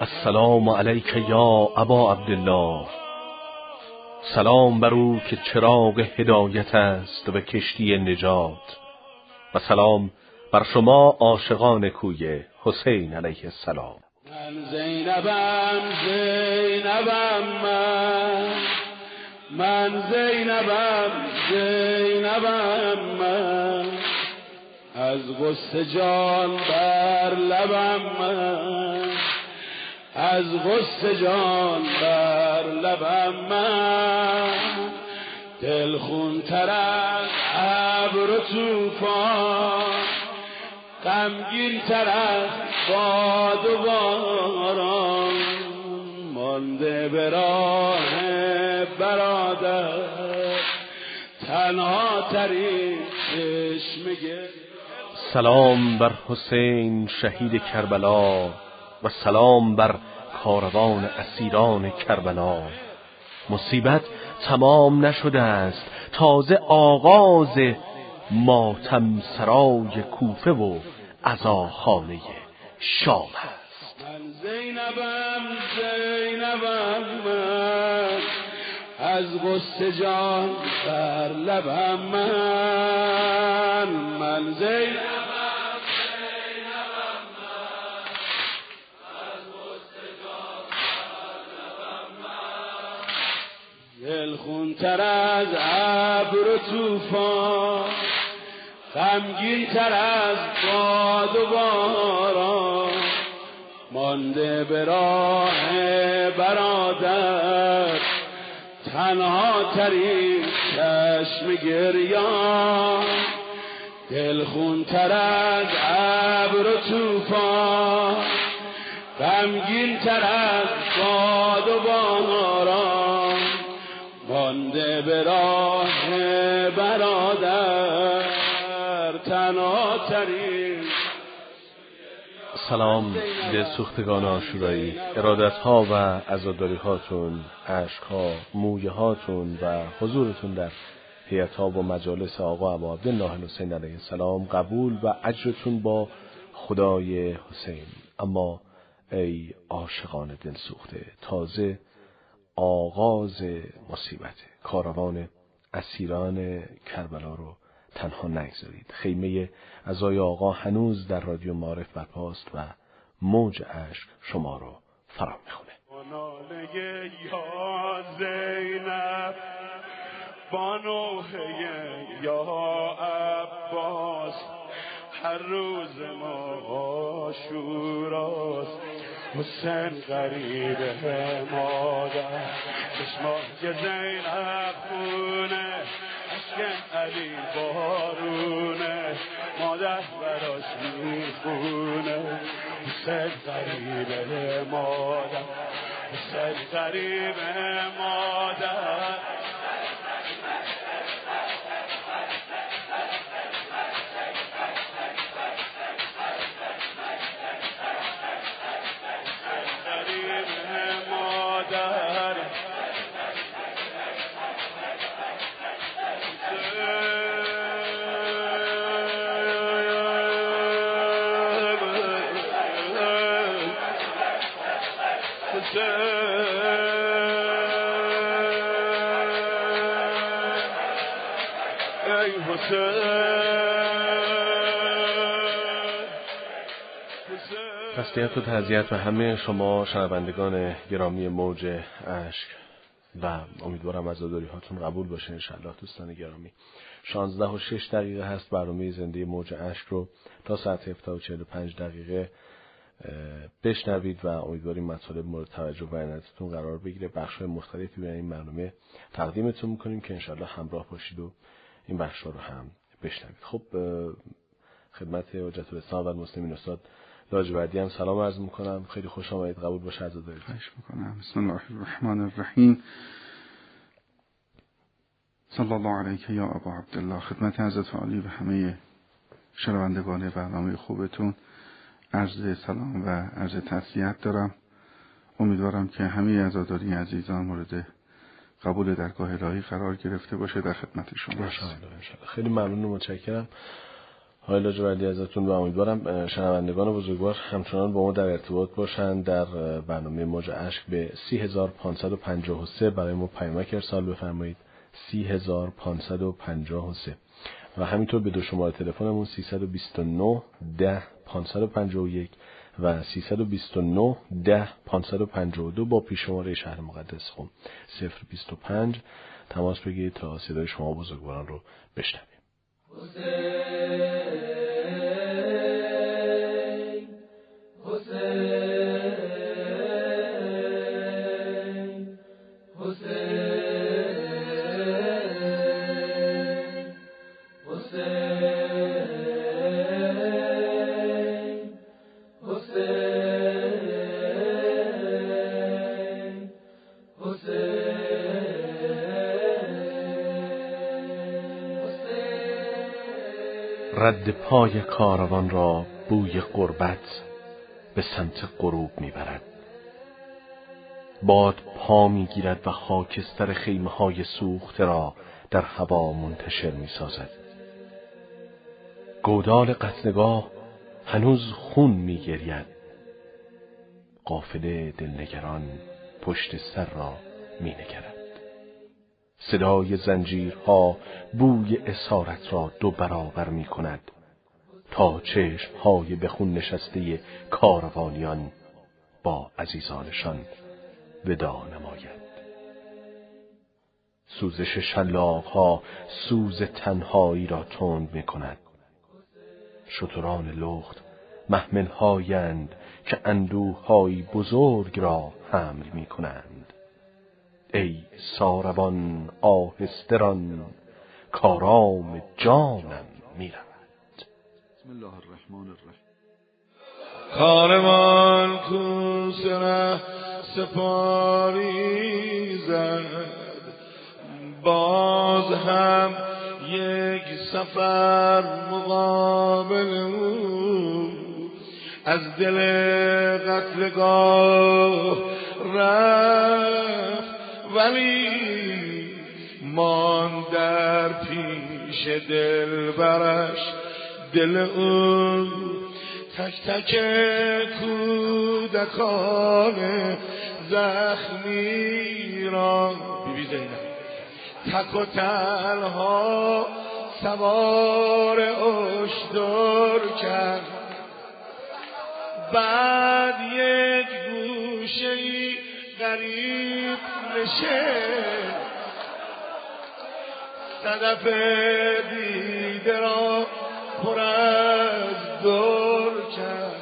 السلام علیک یا ابا عبدالله سلام بر او که چراغ هدایت است و کشتی نجات و سلام بر شما عاشقان کوی حسین علیه السلام من زینبم زینبم من من زینبم زینبم من از غصه جان بر لبم من از غصه جان بر لبم من. دل خون تر از ابر و طوفان. غمگین تر از باد و باران. مانده به راه برادر. تنها ترین چشم سلام بر حسین شهید کربلا و سلام بر کاروان اسیران کربلا. مصیبت تمام نشده است. تازه آغاز ماتم سرای کوفه و عزاخانه شام است. زینبم زینبم از غصه جان بر لبم من. من زینبم. دل خون تر از ابر و طوفان غمگین تر از باد و باران. مانده به راه برادر تنها ترین چشم گریان. دل خون تر از ابر و طوفان غمگین تر از باد به برادر تنها ترین. سلام دل سوختگان آشورایی. ارادت ها و عزاداری هاتون عشق ها مویه هاتون و حضورتون در هیئت ها و مجالس آقا ابا عبدالله حسین علیه السلام قبول و اجرتون با خدای حسین. اما ای عاشقان دل سوخته تازه آغاز مصیبت کاروان اسیران کربلا رو تنها نگذارید. خیمه ازای آقا هنوز در رادیو معارف برپاست و موج عشق شما رو فرا می‌خونه. یا زینب بانوه یا عباس هر روز ما شوراست حسین غریب مادر. چشمای زینب خونه. اشکن علی بارونه. مادر براش می‌خونه. حسین غریب مادر. حسین غریب مادر. تسلیت و تعذیت به همه شما شنوندگان گرامی موج اشک و امیدوارم از هاتون قبول باشه انشالله دوستان گرامی. 16 و 6 دقیقه هست برنامه زنده موج اشک رو. تا ساعت 17 و 45 دقیقه بشنوید و امیدواریم مطالب مورد توجه و عنایتتون قرار بگیره. بخش مختلفی به این برنامه تقدیمتون می‌کنیم که انشالله همراه باشید و این بخش رو هم بشنوید. خب خدمت حجت الاسلام و مسلمین استاد لاجوردی هم سلام عرض می‌کنم. خیلی خوش آمدید. قبول باشه از دارید. خواهش می‌کنم. بسم الله الرحمن الرحیم. صلی الله علیک یا ابا عبدالله. خدمت حضرت عالی و همه شنوندگان برنامه خوبتون. عرض سلام و عرض تسلیت دارم. امیدوارم که همه عزاداری عزیزان مورد قبول درگاه الهی قرار گرفته باشه در خدمت شما. خیلی ممنون و متشکرم. های لاجوردی ازتون و امیدوارم شنوندگان بزرگوار همچنان با ما در ارتباط باشند. در برنامه موج اشک به 3553 برای ما پیامک ارسال بفرمایید. 3553 و همینطور به دو شماره تلفنمون 329 10 551 و 329 10 552 با پیش شماره شهر مقدس خون. 025 تماس بگیرید تا صدای شما بزرگواران رو Hussein. رد پای کاروان را بوی قربت به سمت غروب می‌برد. باد پا می‌گیرد و خاکستر خیمه های سوخته را در هوا منتشر می‌سازد. گودال قتلگاه هنوز خون میگرید. قافله دلنگران پشت سر را مینگرد. صدای زنجیرها بوی اسارت را دو برابر می کند تا چشمهای به خون نشسته کاروانیان با عزیزانشان ودا نماید. سوزش شلاقها سوز تنهایی را تند می کند شتران لخت محملهایند که اندوههایی بزرگ را حمل می کنند ای ساربان آهستران کارام جانم می‌رود. بسم الله الرحمن الرحیم. کاروان کو سره سپاری زد باز هم یک سفر مقابل او. از دل قتلگاه رفت. ولی مان در پیش دل برش دل اون تک تک کودکان زخمی را بیبی زینب تک و تنها سوار اشتر کرد. بعد یک گوشه غریب نشه. صدف دیده را پر از دور کرد.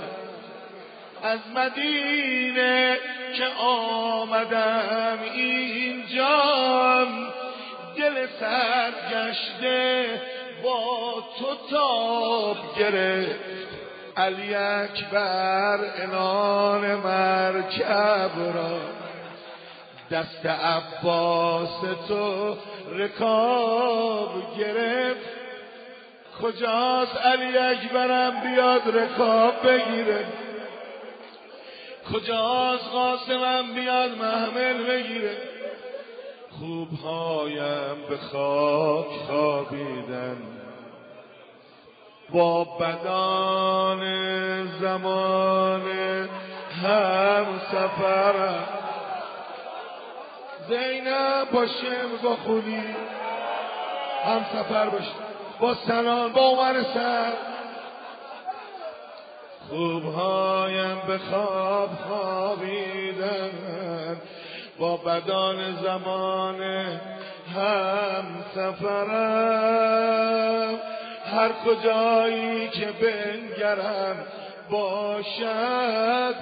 از مدینه که آمدم اینجا دل سرگشته با تو تاب گرفت. علی اکبر انان مرکب را دست عباس تو رکاب گرفت. کجاست علی اکبرم بیاد رکاب بگیره؟ کجاست قاسمم بیاد محمل بگیره؟ خوبهایم به خاک خوابیدن با بدان زمان هم سفرم. زینب با شم با خونی هم سفر باشه با سنان با عمر سر. خوبهایم به خواب خوابیدن با بدان زمان هم سفرم. هر کجایی که بنگرم باشد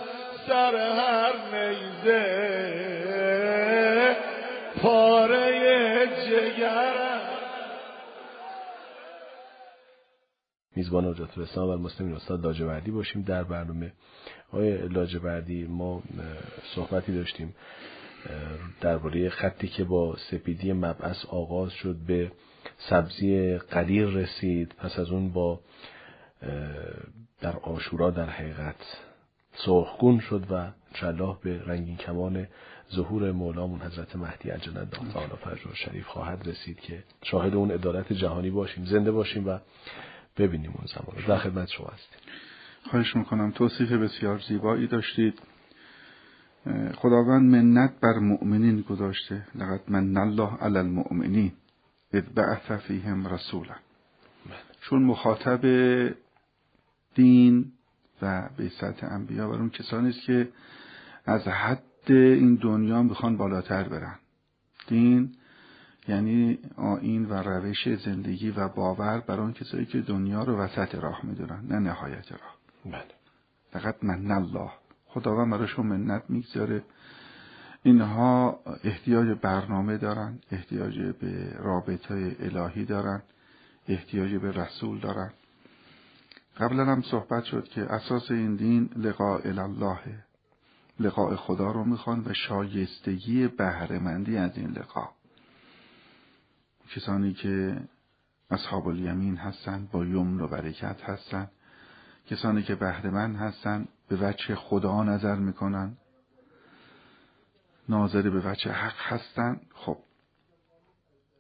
سر هر نیزه میزبان حجت الاسلام و المسلمین استاد لاجوردی باشیم. در برنامه آقای لاجوردی ما صحبتی داشتیم درباره خطی که با سپیدی مبعث آغاز شد به سبزی قدیر رسید. پس از اون با در آشورا در حقیقت سرخگون شد و انشاءالله به رنگین کمان ظهور مولامون حضرت مهدی عجل الله تعالی فرج شریف خواهد رسید که شاهد اون عدالت جهانی باشیم زنده باشیم و ببینیم اون زمان. در خدمت شما هستیم. خواهش می‌کنم. توصیف بسیار زیبایی داشتید. خداوند منت بر مؤمنین گذاشته. لقد من الله علی المؤمنین اذ بعث فیهم رسولا. چون مخاطب دین و به سطح انبیا بر اون کسانی است که از حد این دنیا می‌خوان بالاتر برن. دین یعنی آین و روش زندگی و باور بر آن کسایی که دنیا رو وسط راه می‌دونن نه نهایت راه. بله. فقط من الله. خداوند براشون منت می‌گذاره. اینها احتیاج برنامه دارن احتیاج به رابطه الهی دارن احتیاج به رسول دارن. قبلا هم صحبت شد که اساس این دین لقاء الله لقاء خدا رو می‌خوان و شایستگی بهرهمندی از این لقاء. کسانی که اصحاب الیمین هستند با یمن و برکت هستند. کسانی که بهرهمند هستند به وجه خدا نظر می‌کنن ناظر به وجه حق هستند. خب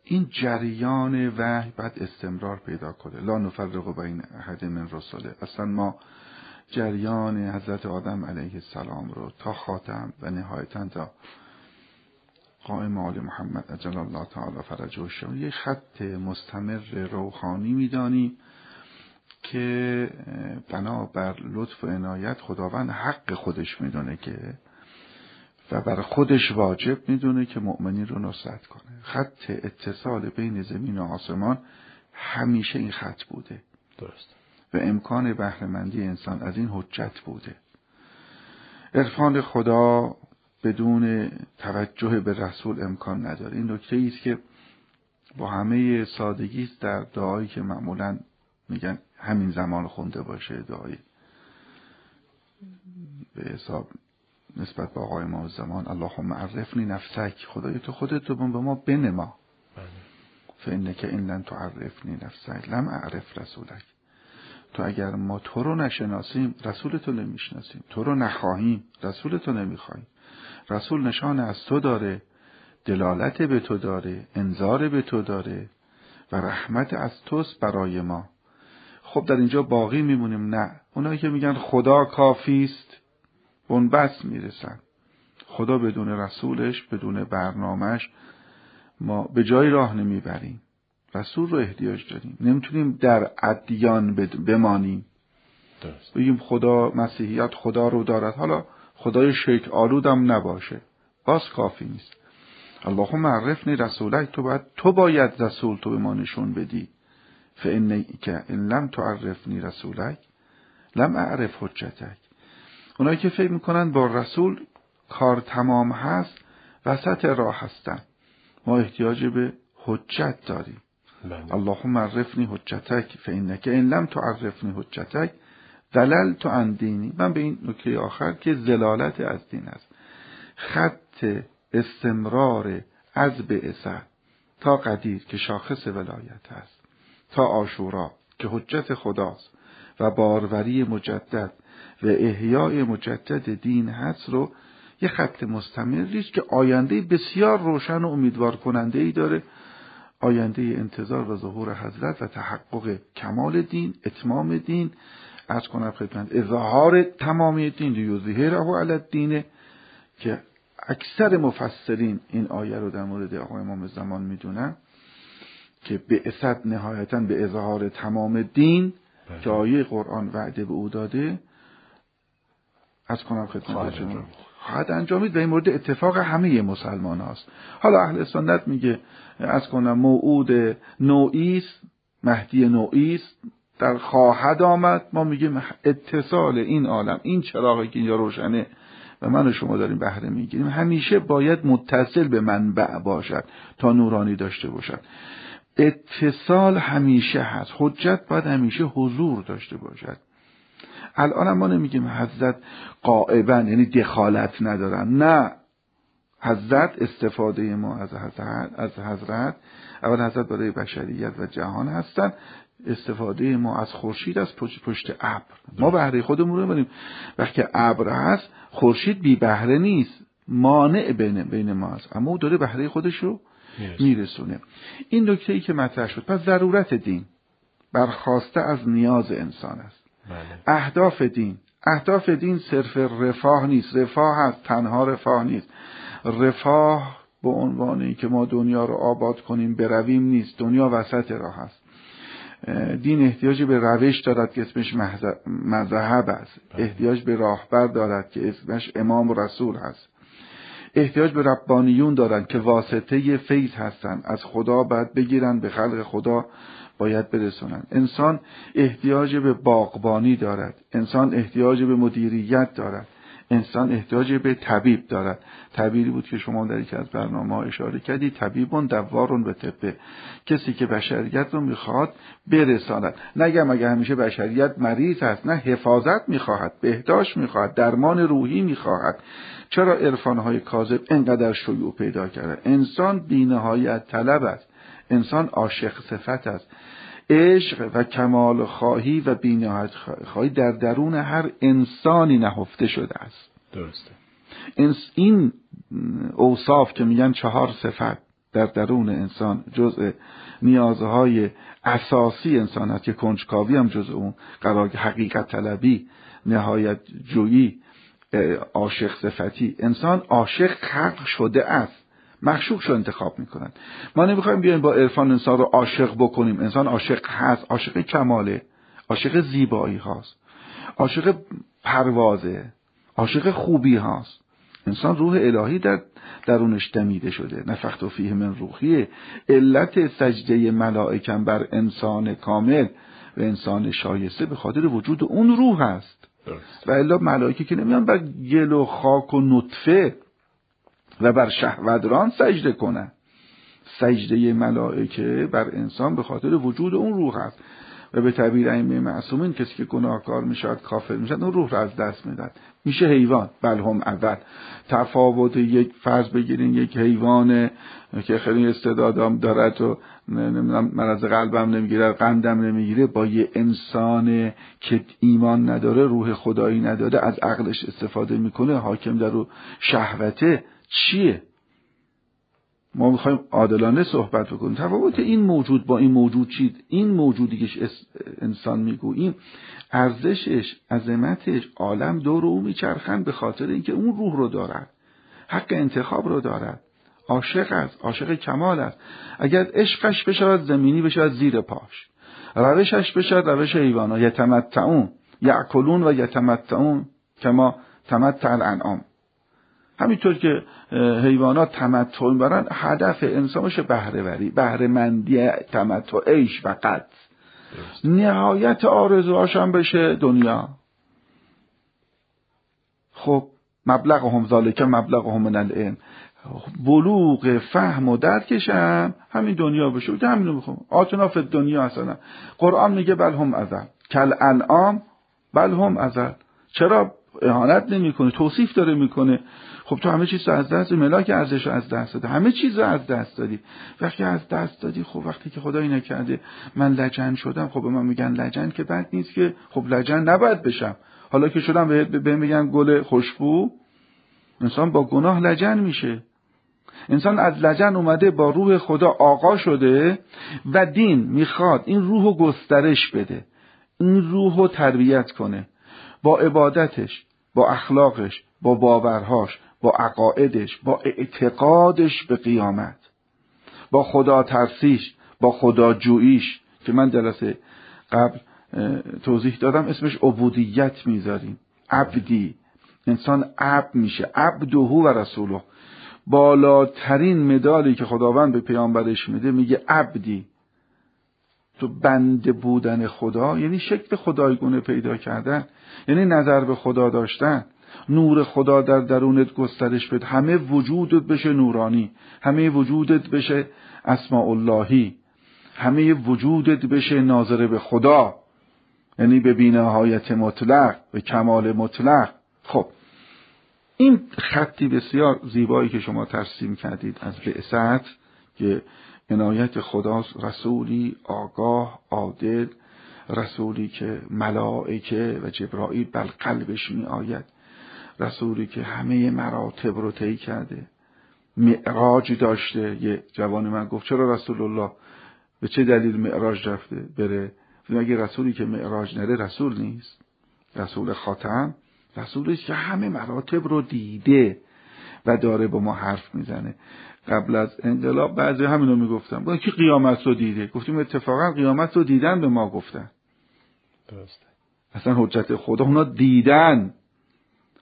این جریان وحی باید استمرار پیدا کنه. لا نفرق بین احد من رسوله اصلا ما جریان حضرت آدم علیه السلام رو تا خاتم و نهایتا تا قائم آل محمد اجل الله تعالی فرجه شما یک خط مستمر روحانی می‌دانیم که بنا بر لطف و عنایت خداوند حق خودش می‌دونه که و بر خودش واجب می‌دونه که مؤمنین رو نصرت کنه. خط اتصال بین زمین و آسمان همیشه این خط بوده. درست. و امکان بهرهمندی انسان از این حجت بوده. عرفان خدا بدون توجه به رسول امکان نداره. این نکته است که با همه سادگی است در دعایی که معمولا میگن همین زمان خونده باشه دعایی. به حساب نسبت به آقای ما زمان اللهم عرفنی نفسک خدای تو خودت رو به ما بنما. فانک این لن تعرفنی نفسک لم اعرف رسولک. تو اگر ما تو رو نشناسیم رسول تو نمی‌شناسیم. تو رو نخواهیم رسول تو نمی‌خواهیم. رسول نشان از تو داره دلالت به تو داره انذار به تو داره و رحمت از توست برای ما. خب در اینجا باقی میمونیم. نه اونایی که میگن خدا کافی است اون بس می‌رسن. خدا بدون رسولش بدون برنامهش ما به جای راه نمی‌بریم. رسول رو احتیاج داریم. نمی‌تونیم در ادیان بمانیم. بگیم خدا مسیحیت خدا رو دارد. حالا خدای شرک آلودم نباشه. باز کافی نیست. اللهم عرفنی رسولک تو باید تو باید رسول تو به ما نشون بدی. فان که ان لم تعرفنی رسولک لم اعرف حجتک. اونایی که فکر می‌کنن با رسول کار تمام هست وسط راه هستن. ما احتیاج به حجت داریم. بله. اللهم عرفنی حجتک فانک ان لم تعرفنی حجتک. دلل تو اندینی من به این نکته آخر که زلالت از دین است. خط استمرار از بعثت تا قدیر که شاخص ولایت است. تا آشورا که حجت خداست و باروری مجدد و احیای مجدد دین هست رو یه خط مستمری است که آینده بسیار روشن و امیدوار کننده ای داره. آینده انتظار و ظهور حضرت و تحقق کمال دین اتمام دین از کنم خدمت. اظهار تمام دین لیظهره علی الدین که اکثر مفسرین این آیه رو در مورد آقای امام زمان می‌دونن که به اسد نهایتا به اظهار تمام دین بله. که آیه قرآن وعده به او داده. از کنم خدمت شما. خواهد انجامید و این مورد اتفاق همه مسلمان هاست. حالا اهل سنت میگه از کنم موعود نوعی است مهدی نوعی است. در خواهد آمد. ما میگیم اتصال این عالم این چراغی که اینجا روشنه و من و شما داریم بهره می‌گیریم. همیشه باید متصل به منبع باشد تا نورانی داشته باشد. اتصال همیشه هست. حجت باید همیشه حضور داشته باشد. الان ما نمیگیم حضرت قائبا یعنی دخالت ندارن. نه. حضرت استفاده ما از حضرت, از حضرت. اول حضرت برای بشریت و جهان هستن. استفاده ما از خورشید از پشت, ابر. ما بهره خودمون رو بریم وقتی ابر هست خورشید بی بهره نیست. مانع بین بین ما است اما او داره بهره خودش رو میرسونه. این نکته ای که مطرح شد. پس ضرورت دین. برخواسته از نیاز انسان است. بله. اهداف دین. اهداف دین صرف رفاه نیست. رفاه هست. تنها رفاه نیست. رفاه به عنوانی که ما دنیا رو آباد کنیم برویم نیست. دنیا وسط راه است. دین احتیاج به روش دارد که اسمش مذهب است. بله. احتیاج به راهبر دارد که اسمش امام و رسول هست. احتیاج به ربانیون دارند که واسطه فیض هستند. از خدا باید بگیرن به خلق خدا باید برسونن انسان احتیاج به باغبانی دارد. انسان احتیاج به مدیریت دارد. انسان احتیاج به طبیب دارد. طبیبی بود که شما در یکی از برنامه ها اشاره کردی طبیبون دوارون به طبه کسی که بشریت رو می‌خواد برساند. نگم اگه همیشه بشریت مریض هست نه حفاظت می‌خواهد بهداشت می‌خواهد درمان روحی می‌خواهد. چرا عرفانهای کاذب انقدر شیوع پیدا کرده انسان بینهایت طلب است. انسان عاشق صفت است. عشق و کمال خواهی و بینهایت خواهی در درون هر انسانی نهفته شده است. درسته. این اوصاف که میگن چهار صفت در درون انسان جزء نیازهای اساسی انسان هست که کنجکاوی هم جزء اون قرار حقیقت طلبی نهایت جویی عاشق صفتی. انسان عاشق خلق شده است. مخشوق شو انتخاب می‌کنن. ما نمی‌خوایم بیایم با عرفان انسان رو عاشق بکنیم. انسان عاشق هست عاشق کماله عاشق زیبایی هاست عاشق پروازه عاشق خوبی هاست. انسان روح الهی در درونش دمیده شده. نفخت و فیه من روحیه. علت سجده ملائکم بر انسان کامل و انسان شایسته به خاطر وجود اون روح درست. و الا ملائکه که نمیان بر گل و خاک و نطفه و بر شهودران سجده کنن سجده ملائکه بر انسان به خاطر وجود اون روح هست و به تعبیر ائمه معصومین کسی که گناهکار می‌شد کافر می‌شد اون روح رو از دست می‌داد میشه حیوان. بل هم اول. تفاوت یک فرض بگیرین یک حیوان که خیلی استعدادام دارد و نمی‌دونم مرض قلبم نمی‌گیره قندم نمی‌گیره با یه انسان که ایمان نداره روح خدایی نداره از عقلش استفاده می‌کنه حاکم در رو شهوته. چیه؟ ما می‌خوایم عادلانه صحبت بکنیم. تفاوت این موجود با این موجود چی این موجودی که انسان می‌گوییم ارزشش عظمتش عالم دور او میچرخند به خاطر اینکه اون روح رو دارد. حق انتخاب رو دارد. عاشق است عاشق کمال است. اگر عشقش بشود زمینی بشود زیر پاش. روشش بشود روش حیوانا یتمتعون یعکلون و یتمتعون کما تمتع الانعام. همینطور که حیوانات تمتع می‌برن هدف انسان باشه بهره وری بهره مندی تمتع عیش فقط. نهایت آرزوهاش هم بشه دنیا. خب مبلغ هم ذالکه مبلغ هم من العلم. بلوغ فهم و درکش هم همین دنیا بشه. بوده همینو می‌خوام. آتنا فی دنیا اصلا قرآن میگه بل هم ازل. کل انعام بل هم ازل. چرا اهانت نمی‌کنه؟ توصیف داره می‌کنه. خب تو همه چیز رو از دست ملاک ارزش رو از دست دادی همه چیز رو از دست دادی. وقتی از دست دادی خب وقتی که خدایی نکرده من لجن شدم. خب به من میگن لجن که بد نیست که خب لجن نباید بشم. حالا که شدم به به میگن گل خوشبو انسان با گناه لجن میشه. انسان از لجن اومده با روح خدا آقا شده و دین می‌خواد این روح رو گسترش بده این روح رو تربیت کنه. با عبادتش با اخلاقش با باورهاش با عقایدش با اعتقادش به قیامت با خدا ترسیش با خدا جوییش که من جلسه قبل توضیح دادم اسمش عبودیت می‌ذاریم عبدی. انسان عبد میشه عبدهو و رسوله بالاترین مدالی که خداوند به پیامبرش میده میگه عبدی. تو بند بودن خدا یعنی شکل خدایگونه پیدا کردن یعنی نظر به خدا داشتن. نور خدا در درونت گسترش بده. همه وجودت بشه نورانی. همه وجودت بشه اسماء اللهی همه وجودت بشه ناظره به خدا. یعنی به بینهایت مطلق به کمال مطلق. خب. این خطی بسیار زیبایی که شما ترسیم کردید از بعثت که عنایت خداست رسولی آگاه عادل رسولی که ملائکه و جبرائیل بر قلبش می آید رسولی که همه مراتب رو طی کرده. معراج داشته. یه جوان من گفت چرا رسول الله؟ به چه دلیل معراج رفته؟ بره. اگه رسولی که معراج نره رسول نیست. رسول خاتم. رسولش که همه مراتب رو دیده و داره با ما حرف می‌زنه. قبل از انقلاب بعضی همینو می‌گفتن. با کی قیامت رو دیده؟ گفتیم اتفاقا قیامت رو دیدن به ما گفتن. درسته. اصلا حجت خدا اونا دیدن.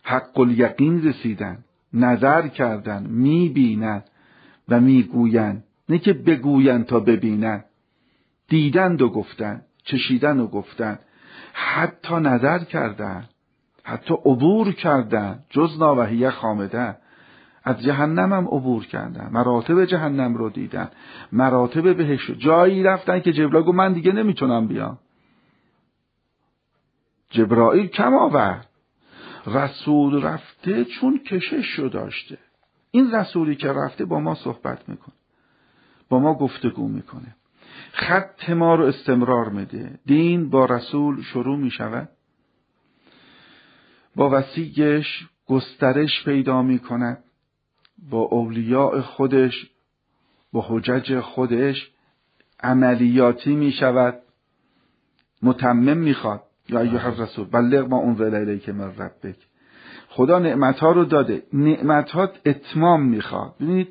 حق الیقین رسیدن نظر کردن می‌بینن و می‌گوین. نه که بگوین تا ببینن. دیدند و گفتن چشیدن و گفتن. حتی نظر کردن حتی عبور کردن جز ناوهیه خامده. از جهنم هم عبور کردن مراتب جهنم رو دیدن مراتب بهش جایی رفتن که جبرائیل گفت من دیگه نمی‌تونم بیام. جبرائیل کم آورد. رسول رفته چون کشش رو داشته. این رسولی که رفته با ما صحبت می‌کنه. با ما گفتگو می‌کنه. خط ما رو استمرار میده. دین با رسول شروع می‌شود. با وسیگش گسترش پیدا می‌کند. با اولیاء خودش با حجج خودش عملیاتی می‌شود. متمم می‌خواد. یا ایها الرسول بلغ ما اون که من ربک. خدا نعمتها رو داده. نعمتها اتمام می‌خواد. ببینید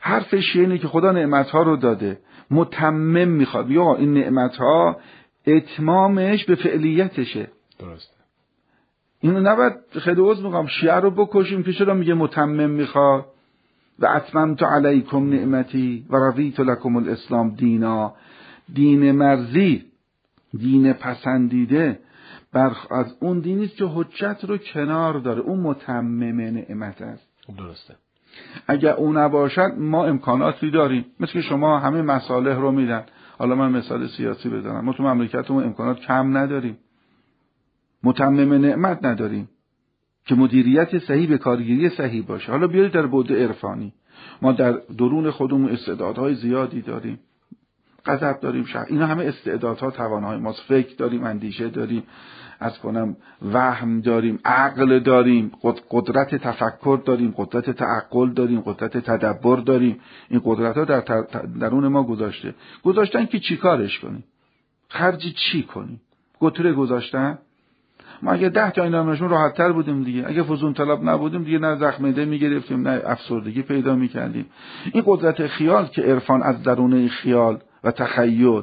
حرفش اینه که خدا نعمتها رو داده. متمم می‌خواد. یا این نعمتها اتمامش به فعلیتشه. درسته. اینو نباید خیلی عوض می‌خوام. شیعه رو بکشیم که چرا میگه متمم می‌خواد؟ و اتممت علیکم نعمتی و رضیت لکم الاسلام دینا. دین مرزی دین پسندیده. بر از اون دینی که حجت رو کنار داره. اون متمم نعمت است. درسته. اگر او نباشد ما امکاناتی داریم. مثل که شما همه مصالح رو میدن. حالا من مثال سیاسی بزنم. ما تو مملکتمون امکانات کم نداریم. متمم نعمت نداریم. که مدیریت صحیح به کارگیری صحیح باشه. حالا بیارید در بعد عرفانی. ما در درون خودمون استعدادهای زیادی داریم. غضب داریم شهر اینا همه استعدادها توانهای ماست. فکر داریم اندیشه داریم از کنم وهم داریم عقل داریم قدرت تفکر داریم قدرت تعقل داریم قدرت تدبر داریم. این قدرت ها در درون ما گذاشته. گذاشتن که چی کارش کنیم؟ خرج چی کنیم؟ گتره گذاشتن؟ ما اگه ده تا این نشون راحت تر بودیم دیگه. اگه فزون طلب نبودیم دیگه نه زخمده می‌گرفتیم نه افسردگی پیدا می‌کردیم. این قدرت خیال که عرفان از درون خیال و تخیل.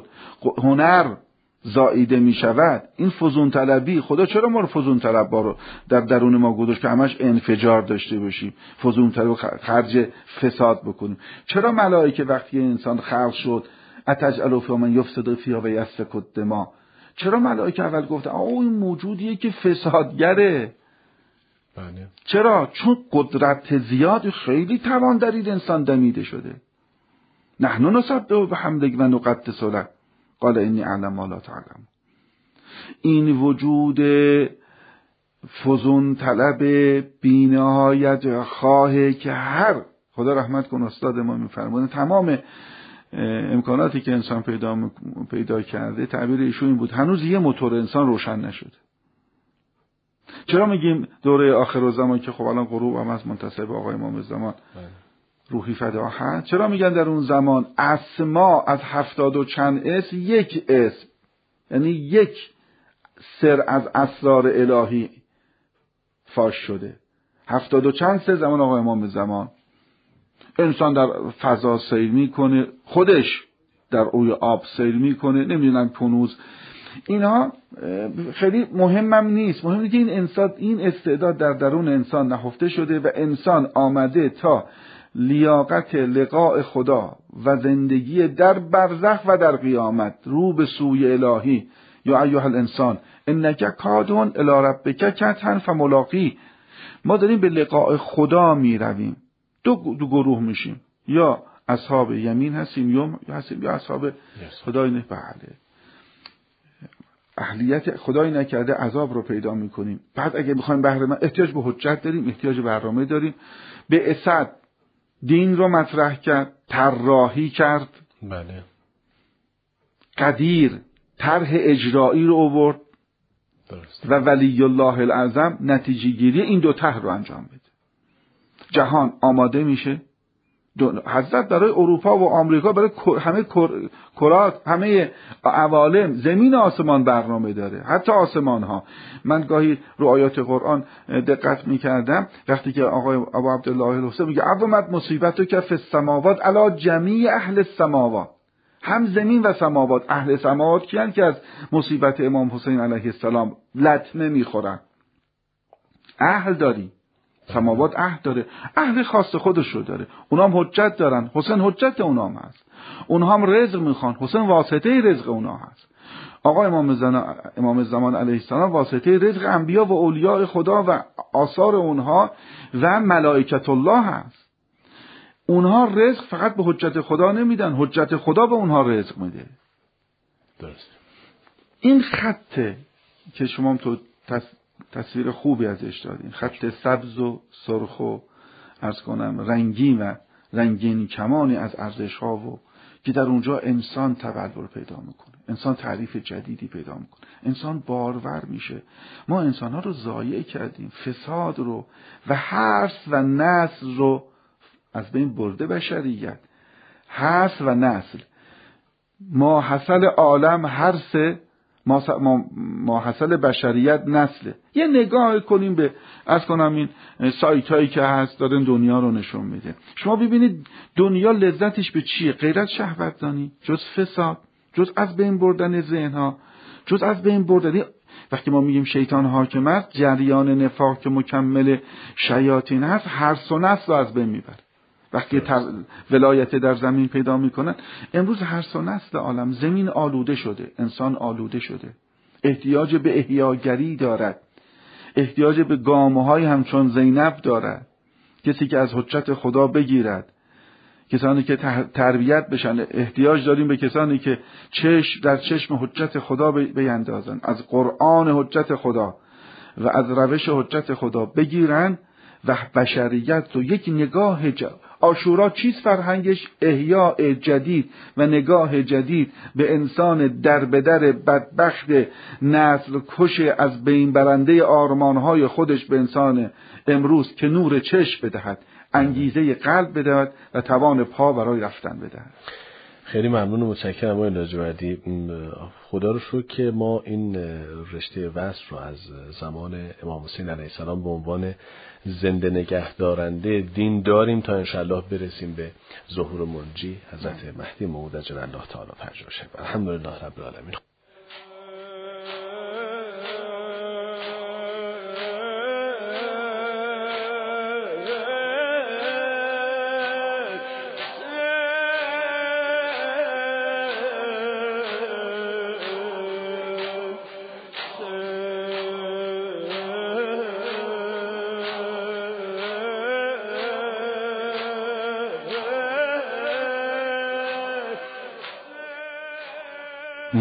هنر زاییده می شود این فزون طلبی خدا چرا ما رو فزون طلب رو در درون ما گذاشت که همش انفجار داشته باشیم؟ فزون طلب خرج فساد بکنیم. چرا ملائکه وقتی انسان خلق شد اتجعل فی من یفسد فیها و یسفک دما چرا ملائکه اول گفتن آه این موجودیه که فسادگره؟ بله. چرا؟ چون قدرت زیاد خیلی توان در این انسان دمیده شده. نحن نسبه به حمدک و نقدس لک قال اینی اعلم ما لا تعلم. این وجود فزون طلب بینهایت خواهه که هر خدا رحمت کن استاد ما میفرمونه تمام امکاناتی که انسان پیدا, پیدا کرده تعبیر ایشون این بود هنوز یه موتور انسان روشن نشده. چرا میگیم دوره آخر زمان که خب الان غروب هم از منتصب آقای امام زمان بله. روحی فدا. هست چرا میگن در اون زمان اسما از هفتاد و چند اسم یک اسم؟ یعنی یک سر از اسرار الهی فاش شده. هفتاد و چند سه زمان آقای امام زمان. انسان در فضا سیر می‌کنه خودش در اوی آب سیر می‌کنه نمی‌دونم کنوز. اینها خیلی مهمم نیست. مهم که این انسان این استعداد در درون انسان نهفته شده و انسان آمده تا لیاقت لقاء خدا و زندگی در برزخ و در قیامت رو به سوی الهی. یا ایها الانسان انک کادون الی ربک کتن فملاقی. ما داریم به لقاء خدا می رویم دو, دو گروه میشیم. یا اصحاب یمین هستیم یا هستیم یا اصحاب خدای نه بله. اهلیت خدای نکرده عذاب رو پیدا می‌کنیم. بعد اگه بخوایم بهره من احتیاج به حجت داریم احتیاج به برنامه داریم. به اسد دین رو مطرح کرد طراحی کرد. بله. قدیر طرح اجرایی رو اوورد و ولی الله الاعظم نتیجه گیری این دو طرح رو انجام بده. جهان آماده میشه. حضرت برای اروپا و آمریکا برای همه کرات همه عوالم زمین آسمان برنامه داره حتی آسمان ها من گاهی رو آیات قرآن دقت می کردم وقتی که آقای ابو عبدالله الحسین میگه عظمت مصیبت و کف السماوات علا جمیع اهل السماوات. هم زمین و سماوات. اهل سماوات کیان که از مصیبت امام حسین علیه السلام لطمه می‌خورن. اهل داریم سماوات عهد داره. اهل خاص خودش رو داره. اونا هم حجت دارن. حسین حجت اونا هم هست. اونها هم رزق می‌خوان. حسین واسطه رزق اونا هست. آقا امام, زن... امام زمان علیه السلام واسطه رزق انبیا و اولیاء خدا و آثار اونها و ملائکت الله هست. اونها رزق فقط به حجت خدا نمیدن. حجت خدا به اونها رزق میده. درست. این خطه که شما تو تصویر خوبی ازش دادین خط سبز و سرخ و ارز کنم رنگین و رنگین کمانی از ارزش ها و که در اونجا انسان تبلور پیدا می‌کنه. انسان تعریف جدیدی پیدا می‌کنه. انسان بارور میشه. ما انسان ها رو ضایع کردیم. فساد رو و حرس و نسل رو از بین برده بشریت. حرس و نسل. ما حسل عالم حرس ما حاصل بشریت نسله. یه نگاه کنیم به از کنم این سایت هایی که هست دارن دنیا رو نشون میده. شما ببینید دنیا لذتش به چیه؟ غیرت شهوتزانی جز فساد جز از بین بردن ذهن ها جز از بین بردن وقتی ما میگیم شیطان حاکم است جریان نفاق که مکمل شیاطین هست هر و رو از بین می‌بره. وقتی ولایت در زمین پیدا می‌کنن. امروز هر سو نسل عالم زمین آلوده شده انسان آلوده شده. احتیاج به احیاگری دارد. احتیاج به گامه های همچون زینب دارد. کسی که از حجت خدا بگیرد. کسانی که تربیت بشن. احتیاج داریم به کسانی که چشم در چشم حجت خدا بیندازن. از قرآن حجت خدا و از روش حجت خدا بگیرن و بشریت رو یک نگاه آشورا چیز فرهنگش؟ احیاء جدید و نگاه جدید به انسان در بدر بدبخت نسل کش از بین برنده آرمانهای خودش به انسان امروز که نور چشم بدهد انگیزه قلب بدهد و توان پا برای رفتن بدهد. خیلی ممنون و متشکرم آقای لاجوردی خدا رو شکر که ما این رشته وصل رو از زمان امام حسین علیه السلام به عنوان زنده نگه دارنده دین داریم تا انشالله برسیم به ظهور منجی حضرت مهدی موعود الله تعالی فرجا شد الحمدلله رب العالمین.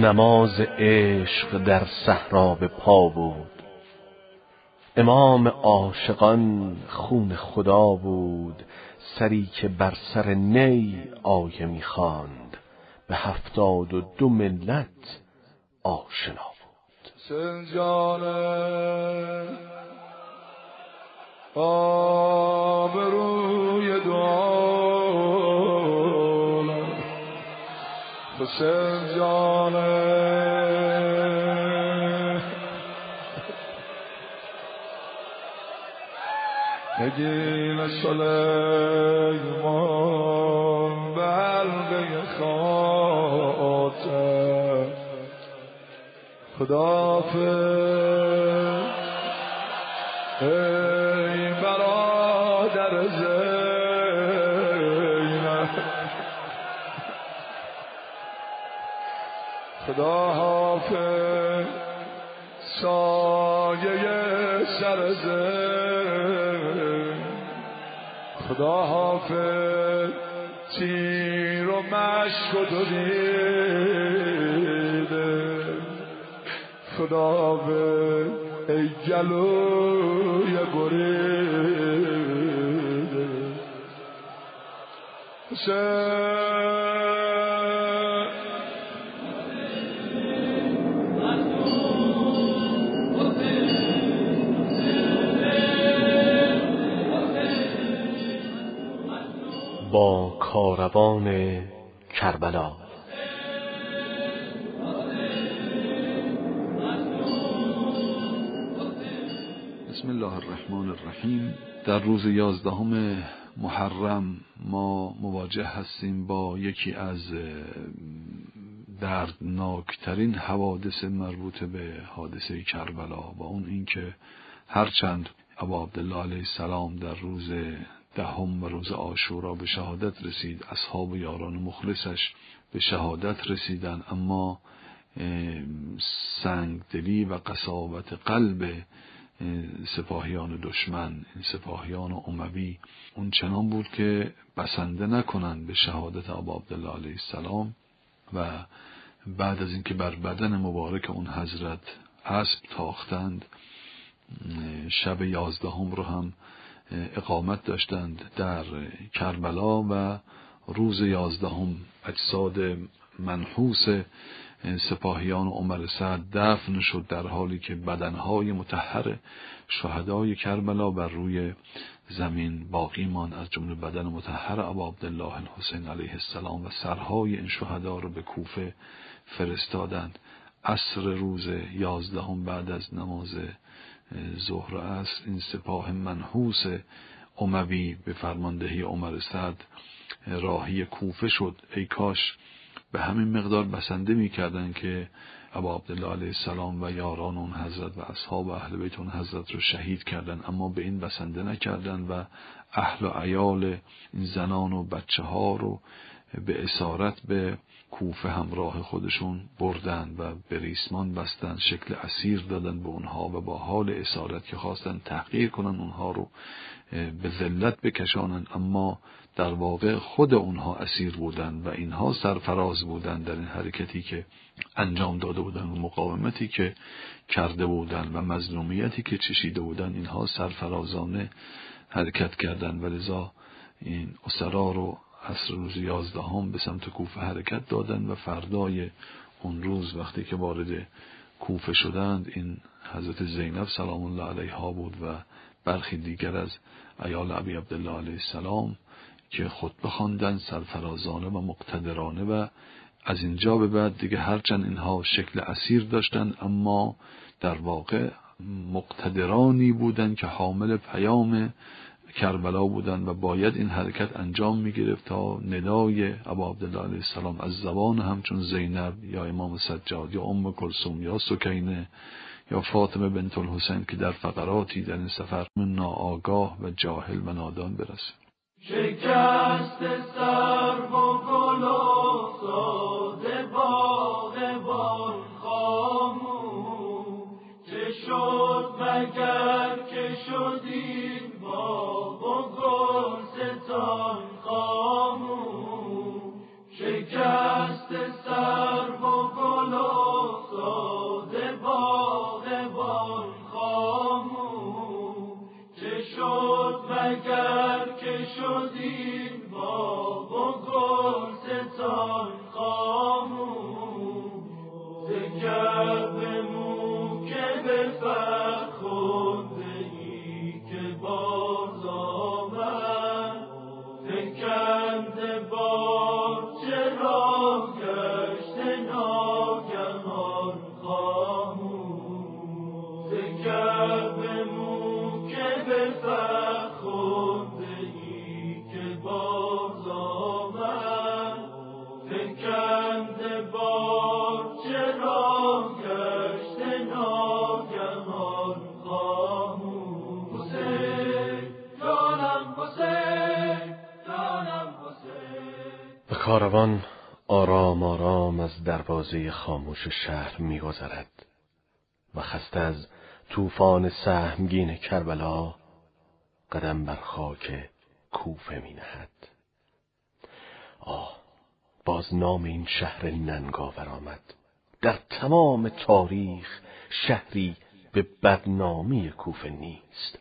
نماز عشق در صحرا به پا بود. امام عاشقان خون خدا بود سری که بر سر نی آیه می‌خواند. به هفتاد و دو ملت آشنا بود. حسین جانه نگین سلیمان بلده خاطر. خدافظ خدا حافظ سایه سر خدا حافظ تیر و مشک و دیده. خدا حافظ ای گلوی بریده حسین با کاروان کربلا. بسم الله الرحمن الرحیم. در روز یازدهم محرم ما مواجه هستیم با یکی از دردناکترین حوادث مربوط به حادثه کربلا. و اون اینکه هرچند ابا عبدالله علیه السلام در روز دهم و روز آشورا به شهادت رسید. اصحاب و یاران مخلصش به شهادت رسیدن. اما سنگدلی و قصاوت قلب سپاهیان دشمن این سپاهیان اموی اون چنان بود که بسنده نکنند به شهادت ابا عبدالله علیه السلام. و بعد از اینکه بر بدن مبارک اون حضرت اسب تاختند شب یازدهم رو هم اقامت داشتند در کربلا و روز یازدهم اجساد منحوس سپاهیان عمر سعد دفن شد در حالی که بدنهای متحر شهدای کربلا بر روی زمین باقی ماند. از جمله بدن متحر ابا عبدالله الحسین علیه السلام و سرهای این شهدا رو به کوفه فرستادند. عصر روز یازدهم بعد از نماز ظهر است. این سپاه منحوس اموی به فرماندهی عمر سعد راهی کوفه شد. ای کاش به همین مقدار بسنده می‌کردن که ابا عبدالله علیه السلام و یاران اون حضرت و اصحاب اهل بیت اون حضرت رو شهید کردن اما به این بسنده نکردن و اهل و عیال این زنان و بچه ها رو به اسارت به کوفه همراه خودشون بردن و به ریسمان بستن شکل اسیر دادن به اونها و با حال اسارت که خواستن تحقیر کنن اونها رو به ذلت بکشانن. اما در واقع خود اونها اسیر بودن و اینها سرفراز بودن در این حرکتی که انجام داده بودن و مقاومتی که کرده بودن و مظلومیتی که چشیده بودن اینها سرفرازانه حرکت کردن. و لذا این اسرا رو عصر روز یازدهم به سمت کوفه حرکت دادن و فردای اون روز وقتی که وارد کوفه شدند این حضرت زینب سلام الله علیها بود و برخی دیگر از ایال ابی عبدالله علیه السلام که خود بخواندن سرفرازانه و مقتدرانه و از اینجا به بعد دیگه هرچند اینها شکل اسیر داشتند اما در واقع مقتدرانی بودند که حامل پیام کربلا بودند و باید این حرکت انجام می گرفت تا ندای ابا عبدالله علیه السلام از زبان همچون زینب یا امام سجاد یا ام کلثوم یا سکینه یا فاطمه بنت الحسین که در فقراتی در این سفر ناآگاه و جاهل و نادان برسه. شکست سر و گل بان خاموش. چه شد مگر که و گل ستان خاموش شکست سر و گل افتاده باغ بان خاموش. چه شد مگر که شدیم باغ و گل ستان خاموش. ذکر به مو که به کاروان آرام آرام از دروازه خاموش شهر میگذرد و خسته از طوفان سهمگین کربلا قدم بر خاک کوفه می نهد. آه باز نام این شهر ننگاور آمد. در تمام تاریخ شهری به بدنامی کوفه نیست.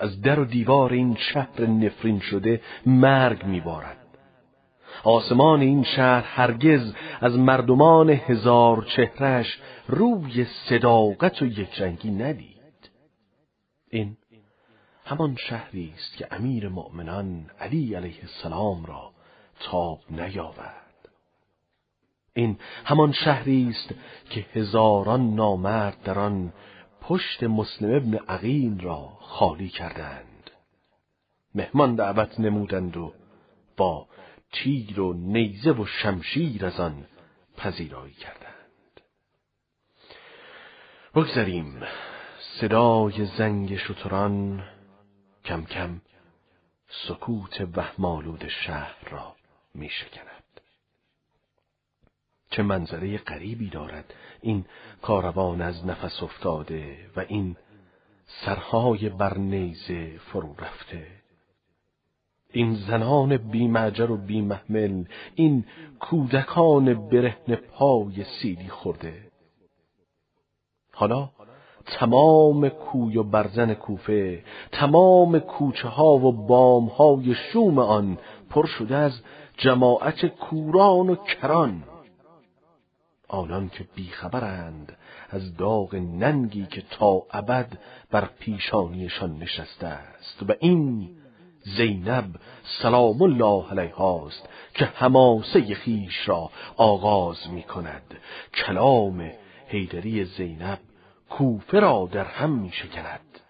از در و دیوار این شهر نفرین شده مرگ میبارد. آسمان این شهر هرگز از مردمان هزار چهرش روی صداقت و یکرنگی ندید. این همان شهری است که امیر مؤمنان علی علیه السلام را تاب نیاورد. این همان شهری است که هزاران نامرد در آن پشت مسلم ابن عقین را خالی کردند. مهمان دعوت نمودند و با تیر و نیزه و شمشیر از آن پذیرایی کردند. بگذریم. صدای زنگ شتران کم کم سکوت وهمالود شهر را می شکند. چه منظره غریبی دارد این کاروان از نفس افتاده و این سرهای بر نیزه فرو رفته این زنان بیمعجر و بیمحمل این کودکان برهن پای سیلی خورده. حالا تمام کوی و برزن کوفه تمام کوچه ها و بام های شوم آن پر شده از جماعت کوران و کران. آنان که بیخبرند از داغ ننگی که تا ابد بر پیشانیشان نشسته است. و این زینب سلام الله علیهاست که هماسه خیش را آغاز می کند کلام حیدری زینب کوفه را در هم می شکند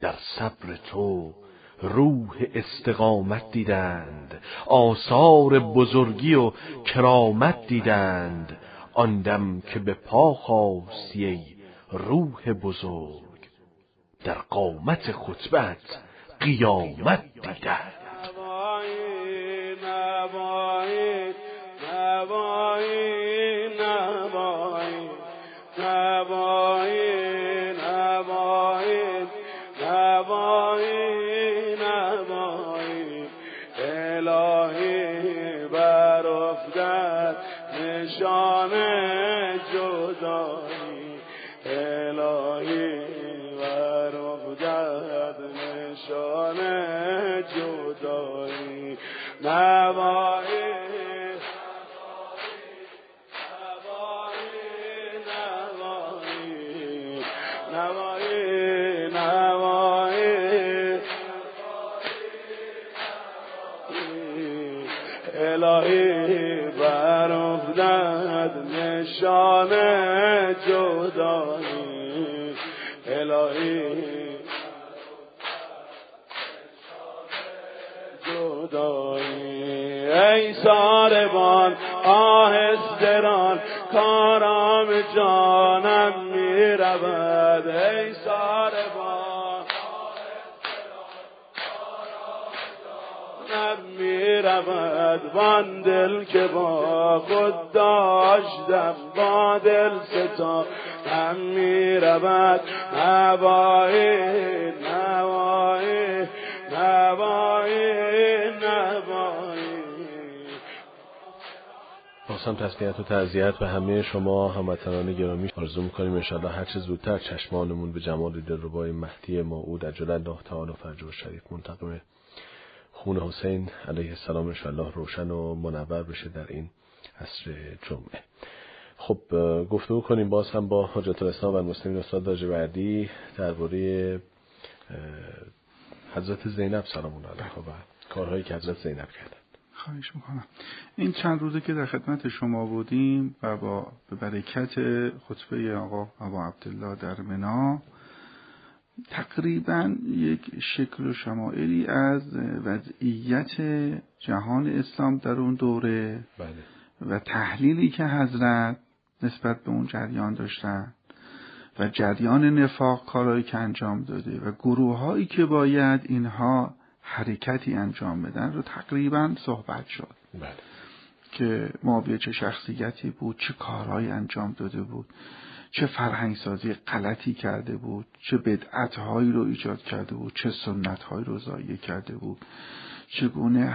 در صبر تو روح استقامت دیدند آثار بزرگی و کرامت دیدند. آن دم که به پا خاستی روح بزرگ در قامت خطبت قیامت دیدند ساربان جانم می رود ای ساربان. می رود وان دل که با خود داشتم با دل ستا هم می رود هوای نوای نوای بازم تسلیت و تعذیت به همه شما هموطنان گرامی. آرزو می‌کنیم انشاءالله هر چه زودتر چشمانمون به جمال دلربای مهدی موعود عجل الله تعالی فرج و شریف منتقم خون حسین علیه السلام انشاءالله روشن و منور بشه در این عصر جمعه. خب گفتگو کنیم باز هم با حجت الاسلام و المسلمین استاد لاجوردی درباره حضرت زینب. سلام علیها و کارهایی که حضرت زینب کردن خواهش می‌کنم این چند روزه که در خدمت شما بودیم و با به برکت خطبه آقا ابا عبدالله در منا تقریبا یک شکل و شمائلی از وضعیت جهان اسلام در اون دوره بله. و تحلیلی که حضرت نسبت به اون جریان داشتن و جریان نفاق کارهایی که انجام داده و گروه هایی که باید اینها حرکتی انجام بدن رو تقریبا صحبت شد بله. که ما چه شخصیتی بود چه کارهایی انجام داده بود چه فرهنگسازی غلطی کرده بود چه بدعتهایی رو ایجاد کرده بود چه سنتهایی رو ضایع کرده بود چگونه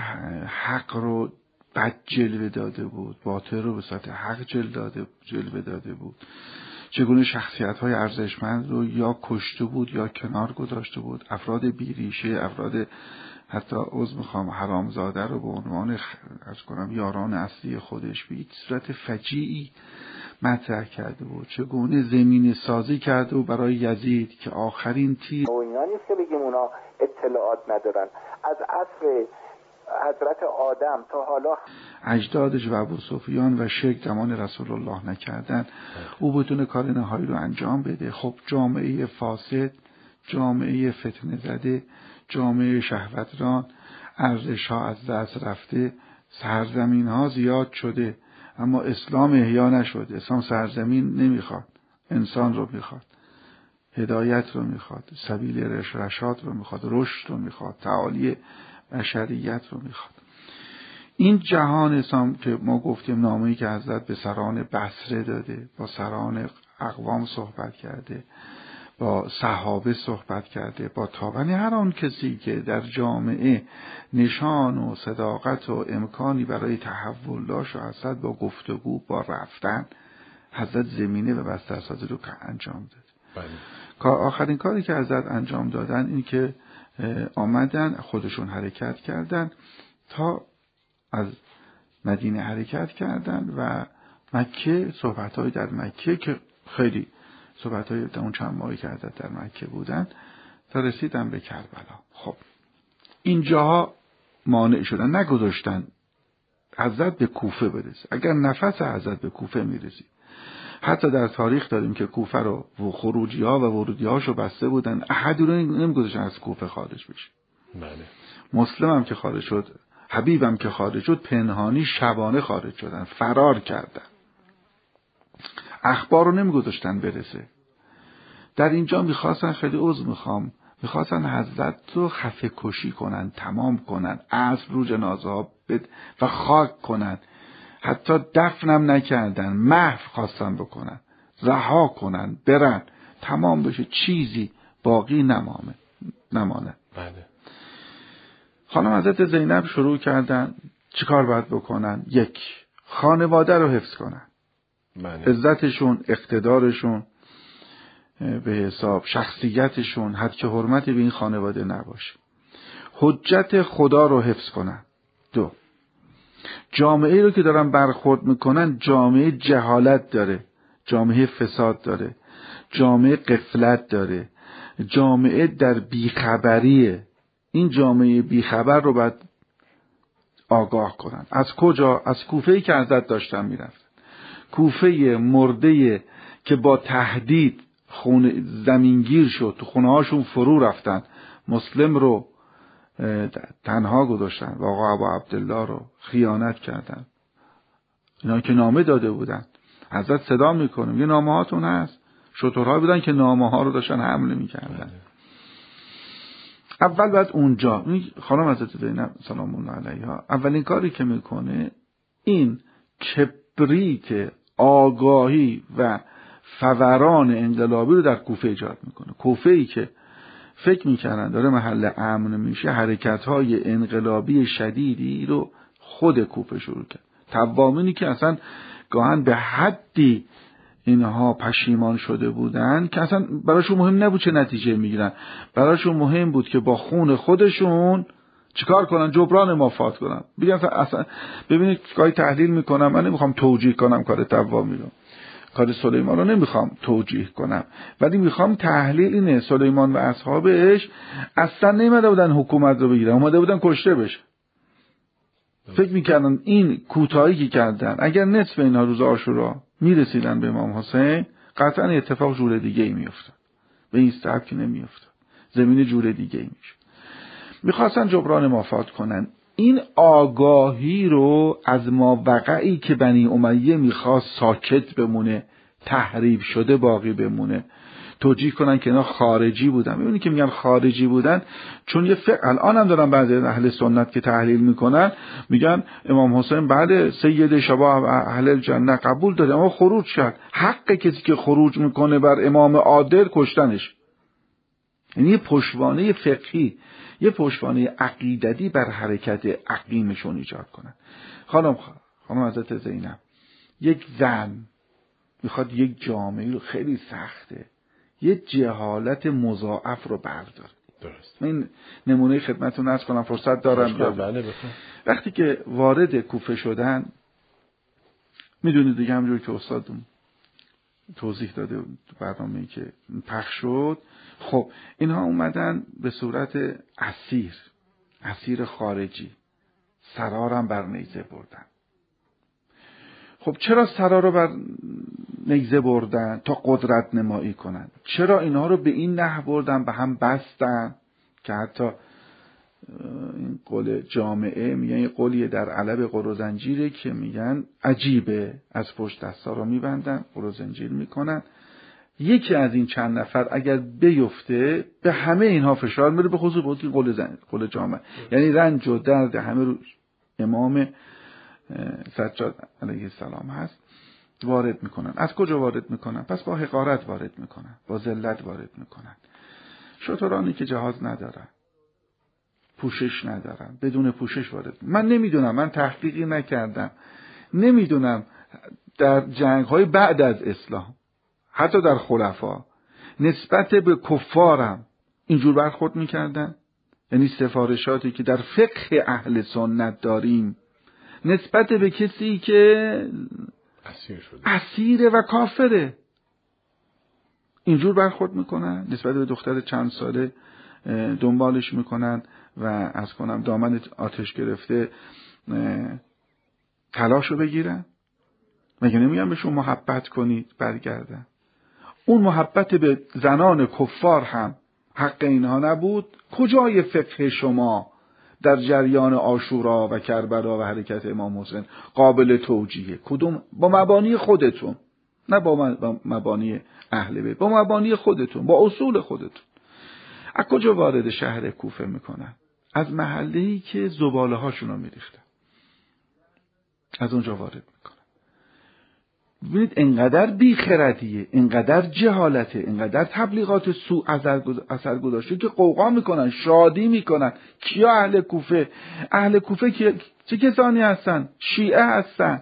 حق رو بد جلوه داده بود باطل رو به صورت حق جل داده جلوه داده بود چگونه شخصیت های ارزشمند رو یا کشته بود یا کنار گذاشته بود؟ افراد بیریشه افراد حتی عضو می‌خوام حرامزاده رو به عنوان از کنم یاران اصلی خودش به یک صورت فجیعی مطرح کرده بود. چگونه زمین سازی کرده و برای یزید که آخرین تیر و نیست که بگیم اونا اطلاعات ندارن. از عصر حضرت آدم تا حالا اجدادش و ابو سفیان و شک زمان رسول الله نکردن او بتونه کار نهایی رو انجام بده. خب جامعه فاسد جامعه فتنه زده جامعه شهوتران ارزش ها از دست رفته سرزمین ها زیاد شده اما اسلام احیا نشده. اسلام سرزمین نمی‌خواد. انسان رو می‌خواد. هدایت رو می‌خواد. سبیل رش رشاد رو می‌خواد. رشد رو می‌خواد. تعالی بشریت رو می‌خواد این جهان اسلام که ما گفتیم نامه‌ای که حضرت به سران بصره داده با سران اقوام صحبت کرده با صحابه صحبت کرده با تابنی هر آن کسی که در جامعه نشان و صداقت و امکانی برای تحول داشت و حضرت با گفتگو با رفتن حضرت زمینه و بسترسازی رو که انجام داد بله. آخرین کاری که حضرت انجام دادن این که آمدن خودشون حرکت کردن تا از مدینه حرکت کردن و مکه صحبت در مکه که خیلی صحبت های اون چند ماهی که حضرت در مکه بودن تا رسیدن به کربلا. خب اینجاها مانع شدن نگذاشتن حضرت به کوفه برسه. اگر نفس حضرت به کوفه می‌رسید حتی در تاریخ داریم که کوفه رو و خروجی ها و ورودی هاشو بسته بودن. احدی رو نمیگذاشتن از کوفه خارج بشه. بله. مسلم هم که خارج شد حبیبم که خارج شد پنهانی شبانه خارج شدن فرار کردن. اخبار رو نمیگذاشتن برسه. در اینجا می‌خواستن خیلی عضو می‌خوام. می‌خواستن حضرت رو خفه کشی کنن تمام کنن از رو جنازه ها و خاک کنن. حتی دفنم نکردن محو خواستن بکنن رها کنن برن. تمام بشه چیزی باقی نمامه نمانه. بله. خانم حضرت زینب شروع کردن چیکار باید بکنن؟ یک خانواده رو حفظ کنن. بله. عزتشون اقتدارشون به حساب شخصیتشون حد که حرمتی به این خانواده نباشه. حجت خدا رو حفظ کنن. دو جامعه رو که دارن برخورد می‌کنن جامعه جهالت داره جامعه فساد داره جامعه قفلت داره جامعه در بیخبریه. این جامعه بیخبر رو باید آگاه کنن. از کجا؟ از کوفه که ازت داشتن می‌رفت کوفه مرده که با تهدید خون زمینگیر شد تو خونه هاشون فرو رفتن. مسلم رو تنها گذاشتن و آقا ابا عبدالله رو خیانت کردن. اینا که نامه داده بودن. حضرت صدا می‌کنیم یه نامه هاتون هست. شطورها بودن که نامه ها رو داشتن حمله می‌کردن. اول بعد اونجا خانم حضرت زینب سلام الله علیها اولین کاری که می‌کنه این کبریت آگاهی و فوران انقلابی رو در کوفه ایجاد می‌کنه. کوفه ای که فکر می‌کردن داره محل امن میشه حرکت های انقلابی شدیدی رو خود کوفه شروع کرد. توامینی که اصلا گاهن به حدی اینها پشیمان شده بودن که اصلا براشون مهم نبود چه نتیجه می‌گیرن. براشون مهم بود که با خون خودشون چیکار کنن جبران مافات کنن. بگن اصلا ببینید گاهی تحلیل می‌کنم من نمی‌خوام توجیه کنم کار توامی رو کار سلیمان رو نمی‌خوام توجیه کنم. ولی می‌خوام تحلیل اینه. سلیمان و اصحابش اصلا نیمده بودن حکومت رو بگیرن. اومده بودن کشته بشه. فکر می‌کردن این کوتاهی که کردن اگر نصف اینها روز آشورا می‌رسیدن به امام حسین قطعا اتفاق جور دیگه ای میافتاد. به این سبک نمیافتاد. زمین جور دیگه ای میشه می‌خواستن جبران مافات کنن. این آگاهی رو از ما وقعی که بنی امیه می‌خواست ساکت بمونه تحریب شده باقی بمونه. توجیه کنن که اینا خارجی بودن. می‌بینی که میگن خارجی بودن؟ چون یه فقه الان هم دارن بعضی اهل سنت که تحلیل می‌کنن میگن امام حسین بعد سید شباب اهل الجنه قبول داره اما خروج شد حق کسی که خروج می‌کنه بر امام عادل کشتنش. یعنی یه پشوانه فقهی یه پشوانه عقیدتی بر حرکت عقیمشون ایجاد کنن. خانم خانم حضرت زینب یک زن می‌خواد یک جامعه رو خیلی سخته یه جهالت مضاعف رو بردار درست. این نمونه خدمتون ارز کنم فرصت دارم. بله وقتی که وارد کوفه شدن می‌دونید دیگه همجور که استادون توضیح داده برنامه که پخش شد. خب اینها اومدن به صورت اسیر اسیر خارجی. سرارم بر نیزه بردن. خب چرا سرا رو بر نیزه بردن تا قدرت نمایی کنن؟ چرا اینها رو به این نه بردن به هم بستن؟ که حتی این قول جامعه میگن این قولیه در علب قرو زنجیره که میگن عجیبه از پشت دستا رو میبندن قرو زنجیر می‌کنن. یکی از این چند نفر اگر بیفته به همه اینها فشار میره به خصوص بود قول زن قول جامعه یعنی رنج و درد همه رو امام سجاد علیه السلام هست وارد می‌کنن. از کجا وارد می‌کنن؟ پس با حقارت وارد می‌کنن با ذلت وارد می‌کنن. شطرانی که جهاز ندارن پوشش ندارن بدون پوشش وارد من نمی‌دونم من تحقیقی نکردم. نمی‌دونم در جنگ های بعد از اسلام حتی در خلفا. نسبت به کفارم اینجور برخورد می‌کردن. یعنی سفارشاتی که در فقه اهل سنت داریم. نسبت به کسی که اسیر شده. اسیره و کافره. اینجور برخورد می‌کنن. نسبت به دختر چند ساله دنبالش می‌کنن و از کنم دامن آتش گرفته تلاشو بگیرن. مگه نمیگن بهشون محبت کنید برگردن؟ اون محبت به زنان کفار هم حق اینها نبود. کجای فقه شما در جریان آشورا و کربلا و حرکت امام حسین قابل توجیه؟ کدوم؟ با مبانی خودتون. نه با مبانی اهل بیت. با مبانی خودتون با اصول خودتون. از کجا وارد شهر کوفه می‌کنن؟ از محله که زباله هاشون رو میریختن. از اونجا وارد می‌کنن. ببینید انقدر بیخردیه انقدر جهالته انقدر تبلیغات سو اثر گذاشته که قوقا می‌کنن شادی می‌کنن. کیا اهل کوفه؟ اهل کوفه چه کسانی هستن؟ شیعه هستن.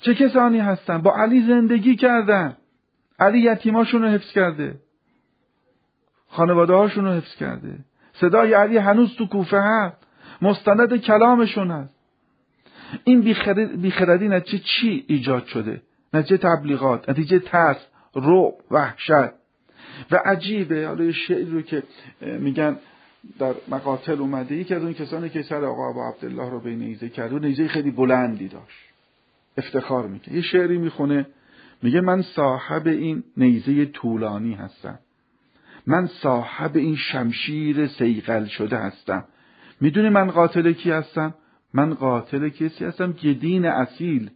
چه کسانی هستن؟ با علی زندگی کردن. علی یتیماشون رو حفظ کرده. خانواده هاشون رو حفظ کرده. صدای علی هنوز تو کوفه هست. مستند کلامشون هست. این بیخردی نتیجه چی ایجاد شده؟ نتیجه تبلیغات نتیجه ترس رو وحشت. و عجیبه. حالا یه شعر رو که میگن در مقاتل اومده. یکی از اون کسانی که سر آقا ابا عبدالله رو به نیزه کرد و نیزه خیلی بلندی داشت. افتخار می‌کنه یه شعری می‌خونه. میگه من صاحب این نیزه طولانی هستم. من صاحب این شمشیر سیقل شده هستم. می‌دونی من قاتل کی هستم؟ من قاتل کسی هستم که دین اصیل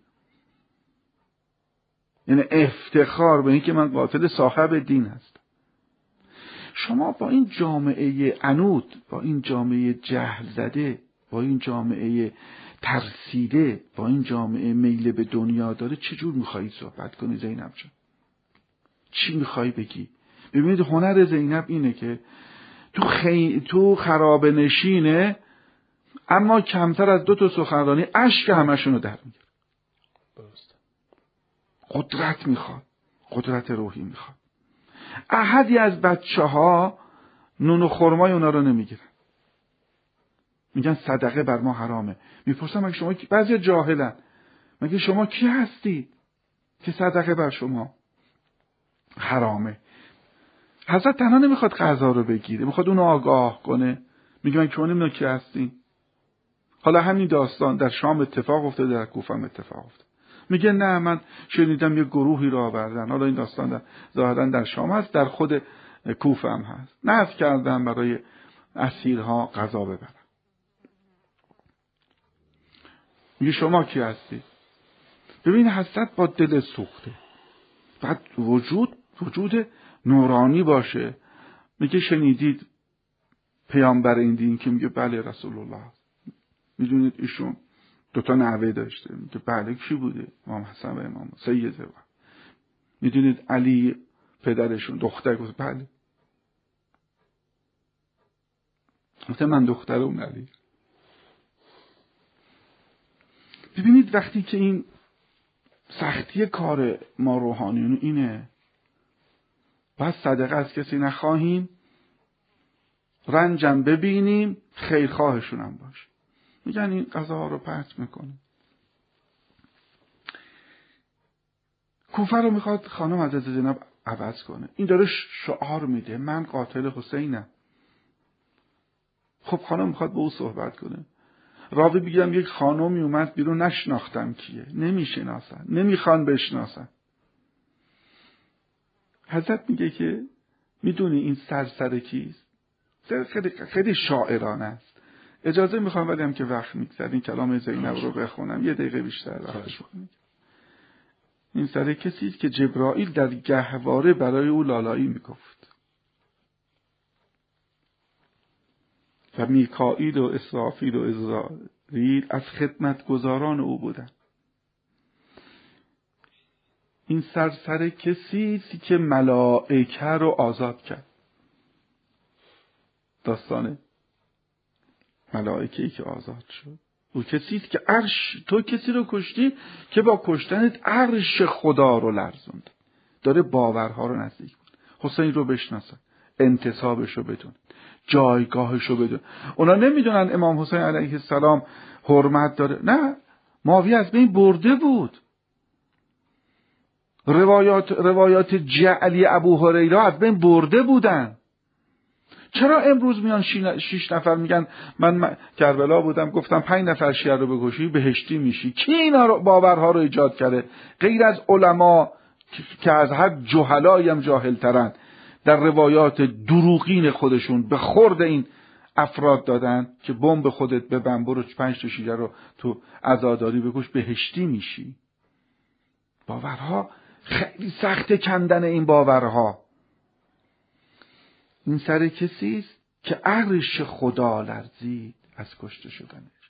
یعنی افتخار به اینکه من قاتل صاحب دین هستم. شما با این جامعه انود با این جامعه جهل زده با این جامعه ترسیده با این جامعه میل به دنیا داره چجور میخوایی صحبت کنی زینب جان؟ چی می‌خوای بگی؟ ببینید هنر زینب اینه که تو, خی... تو خراب نشینه اما کمتر از دو تا سخنرانی اشک همشون رو در می‌گیره. قدرت می‌خواد. قدرت روحی می‌خواد. احدی از بچه ها نون و خرمای اونا رو نمی‌گیرن. میگن صدقه بر ما حرامه. می‌پرسم مگه شما بعضی جاهلن. مگه شما کی هستید که صدقه بر شما حرامه؟ حضرت تنها نمی‌خواد غذا رو بگیره. می‌خواد اونو آگاه کنه. میگه من که نمی‌دونم کی هستین؟ حالا همین داستان در شام اتفاق افتاده در کوفه اتفاق افتاده. میگه نه من شنیدم یه گروهی رو آوردن. حالا این داستان ظاهرا در شام هست در خود کوفه هم هست. نفت کردن برای اسیرها غذا ببرن. میگه شما کی هستی؟ ببین حسرت با دل سوخته. بعد وجود وجود نورانی باشه. میگه شنیدید پیامبر این دین که میگه بله رسول الله. می‌دونید ایشون دوتا نوه داشته. میگه بله کی بوده؟ امام حسن و امام سیده و. می‌دونید علی پدرشون دختر گفت بله. گفته من دختر اون علی. ببینید وقتی که این سختی کار ما روحانیون اینه پس صدقه از کسی نخواهیم رنجم ببینیم خیرخواهشونم باش میگن این غذاها رو پرت می‌کنیم کوفه رو می‌خواد خانم حضرت زینب عوض کنه. این داره شعار میده. من قاتل حسینم. خب خانم می‌خواد به او صحبت کنه. راوی بگیرم یک خانمی اومد بیرون نشناختم کیه. نمی‌شناسن. نمی‌خوان بشناسن. حضرت میگه که می‌دونی این سرسر کیست؟ خیلی, خیلی شاعرانه است. اجازه می‌خوام ولی هم که وقت میگذر این کلام زینب رو بخونم. یه دقیقه بیشتر وقتش این سر کسی است که جبرائیل در گهواره برای او لالایی می‌گفت. و میکائیل و اسرافیل و ازرائیل از خدمتگزاران او بودند این سرسر کسی است که ملائکه رو آزاد کرد. داستان ملائکه ای که آزاد شد. او کسی که عرش تو کسی رو کشتی که با کشتنت عرش خدا رو لرزوند. داره باورها رو نزدیک بود حسین رو بشناسن انتصابش رو بدون جایگاهش رو بدون اونا نمی‌دونن امام حسین علیه السلام حرمت داره. نه. ماوی از بین برده بود. روایات روایات جعلی ابو هریره از بین برده بودن. چرا امروز میان شیش نفر میگن من کربلا بودم گفتم پنج نفر شیعه رو بکشی بهشتی میشی. کی اینا رو باورها رو ایجاد کرده؟ غیر از علما که از هر جهلایی هم جاهل ترن در روایات دروغین خودشون به خورد این افراد دادن که بمب خودت به برو پنج تا شیعه رو تو عزاداری بکش بهشتی میشی. باورها خیلی سخت کندن این باورها. این سر کسی است که عرش خدا لرزید از کشته شدنش.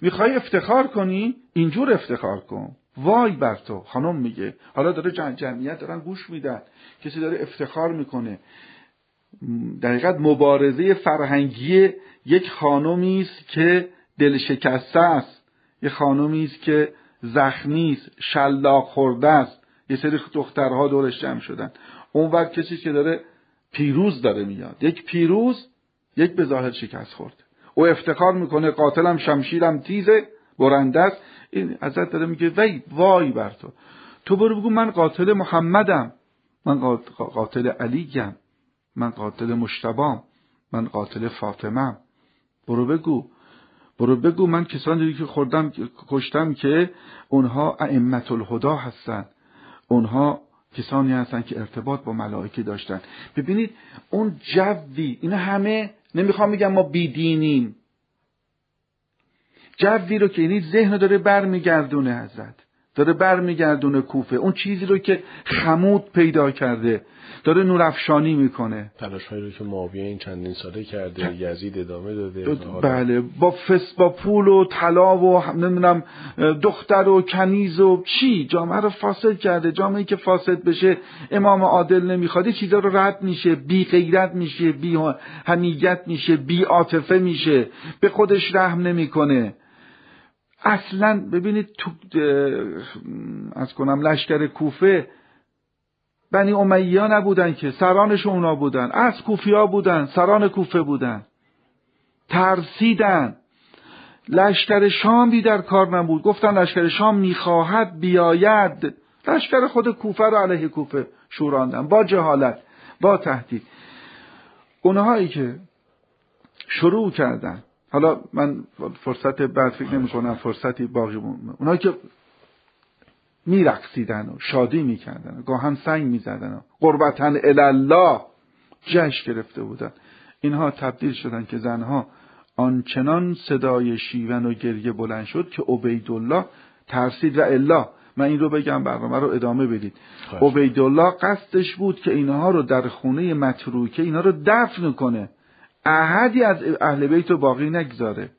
می‌خوای افتخار کنی؟ اینجور افتخار کن. وای بر تو. خانم میگه. حالا داره جمعیت دارن گوش میدن. کسی داره افتخار می‌کنه. در مبارزه فرهنگی یک خانمی است که دل شکسته است. یک خانمی است که زخمی است. شلاق خورده است. یه سری دخترها دورش جمع شدن. وقت کسی که داره پیروز داره میاد. یک پیروز یک به ظاهر شکست خورده. او افتخار می‌کنه قاتلم شمشیرم تیزه برنده است. این حضرت داره میگه وی وای بر تو. تو برو بگو من قاتل محمدم. من قاتل علیم من قاتل مشتبام من قاتل فاطمه برو بگو. برو بگو من کسانی که خوردم کشتم که اونها ائمت الهدا هستن. اونها کسانی هستن که ارتباط با ملائکه داشتن. ببینید اون جوی اینا همه نمی‌خوام بگم ما بیدینیم. جوی رو که یعنی ذهن داره برمیگردونه حضرت داره برمیگردونه کوفه. اون چیزی رو که خمود پیدا کرده داره نورافشانی می‌کنه. تلاش هایی رو که معاویه این چندین ساله کرده یزید ادامه داده بله با فس با پول و طلا و نمی‌دونم دختر و کنیز و چی؟ جامعه رو فاسد کرده. جامعه که فاسد بشه امام عادل نمی‌خواد. چیزا رو رد میشه. بی غیرت میشه بی حمیت میشه بی عاطفه میشه. به خودش رحم نمی‌کنه. اصلا ببینید تو از کنم لشکر کوفه بنی امیه نبودن که سرانش اونا بودن. از کوفیا بودن سران کوفه بودن. ترسیدن. لشکر شام در کار نبود. گفتن لشکر شام می‌خواهد بیاید. لشکر خود کوفه رو علیه کوفه شوراندن. با جهالت با تهدید. اونهایی که شروع کردن حالا من فرصت بعد فکر نمی کنم فرصتی باقی مونده اونایی که میرقصیدن و شادی می‌کردن و گاهن سنگ می‌زدن و قربتن الله جشن گرفته بودن. اینها تبدیل شدن که زنها آنچنان صدای شیون و گریه بلند شد که عبیدالله ترسید و الا من این رو بگم برنامه رو ادامه بدید. عبیدالله قصدش بود که اینها رو در خونه متروکه اینها رو دفن کنه. احدی از اهل بیت رو باقی نگذاره.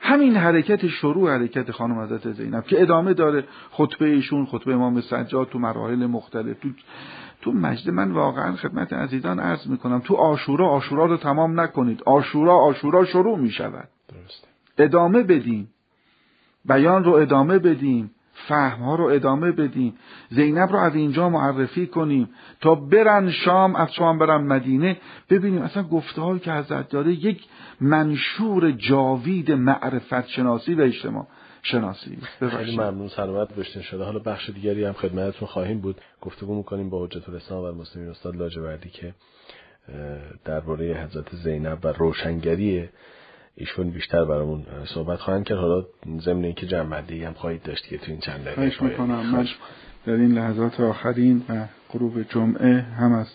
همین حرکت شروع حرکت خانم حضرت زینب که ادامه داره خطبه ایشون خطبه امام سجاد تو مراحل مختلف. تو تو مجد من واقعا خدمت عزیزان عرض می‌کنم تو آشورا آشورا رو تمام نکنید. آشورا آشورا شروع می‌شود. ادامه بدیم بیان رو ادامه بدیم فهم ها رو ادامه بدیم. زینب رو از اینجا معرفی کنیم. تا برن شام از شام برن مدینه ببینیم اصلا گفته که حضرت داره یک منشور جاوید معرفت شناسی و اجتماع شناسی. خیلی ممنون سلامت باشین. شده. حالا بخش دیگری هم خدمتتون خواهیم بود. گفتگو می‌کنیم با حجت الاسلام و المسلمین استاد لاجوردی که درباره حضرت زینب و روشنگری ایشون بیشتر برامون صحبت خواهند کرد. حالا ضمن اینکه جنبندی هم خواهید داشت که تو این چند دقیقه. می‌کنم. در این لحظات آخرین و غروب جمعه هم از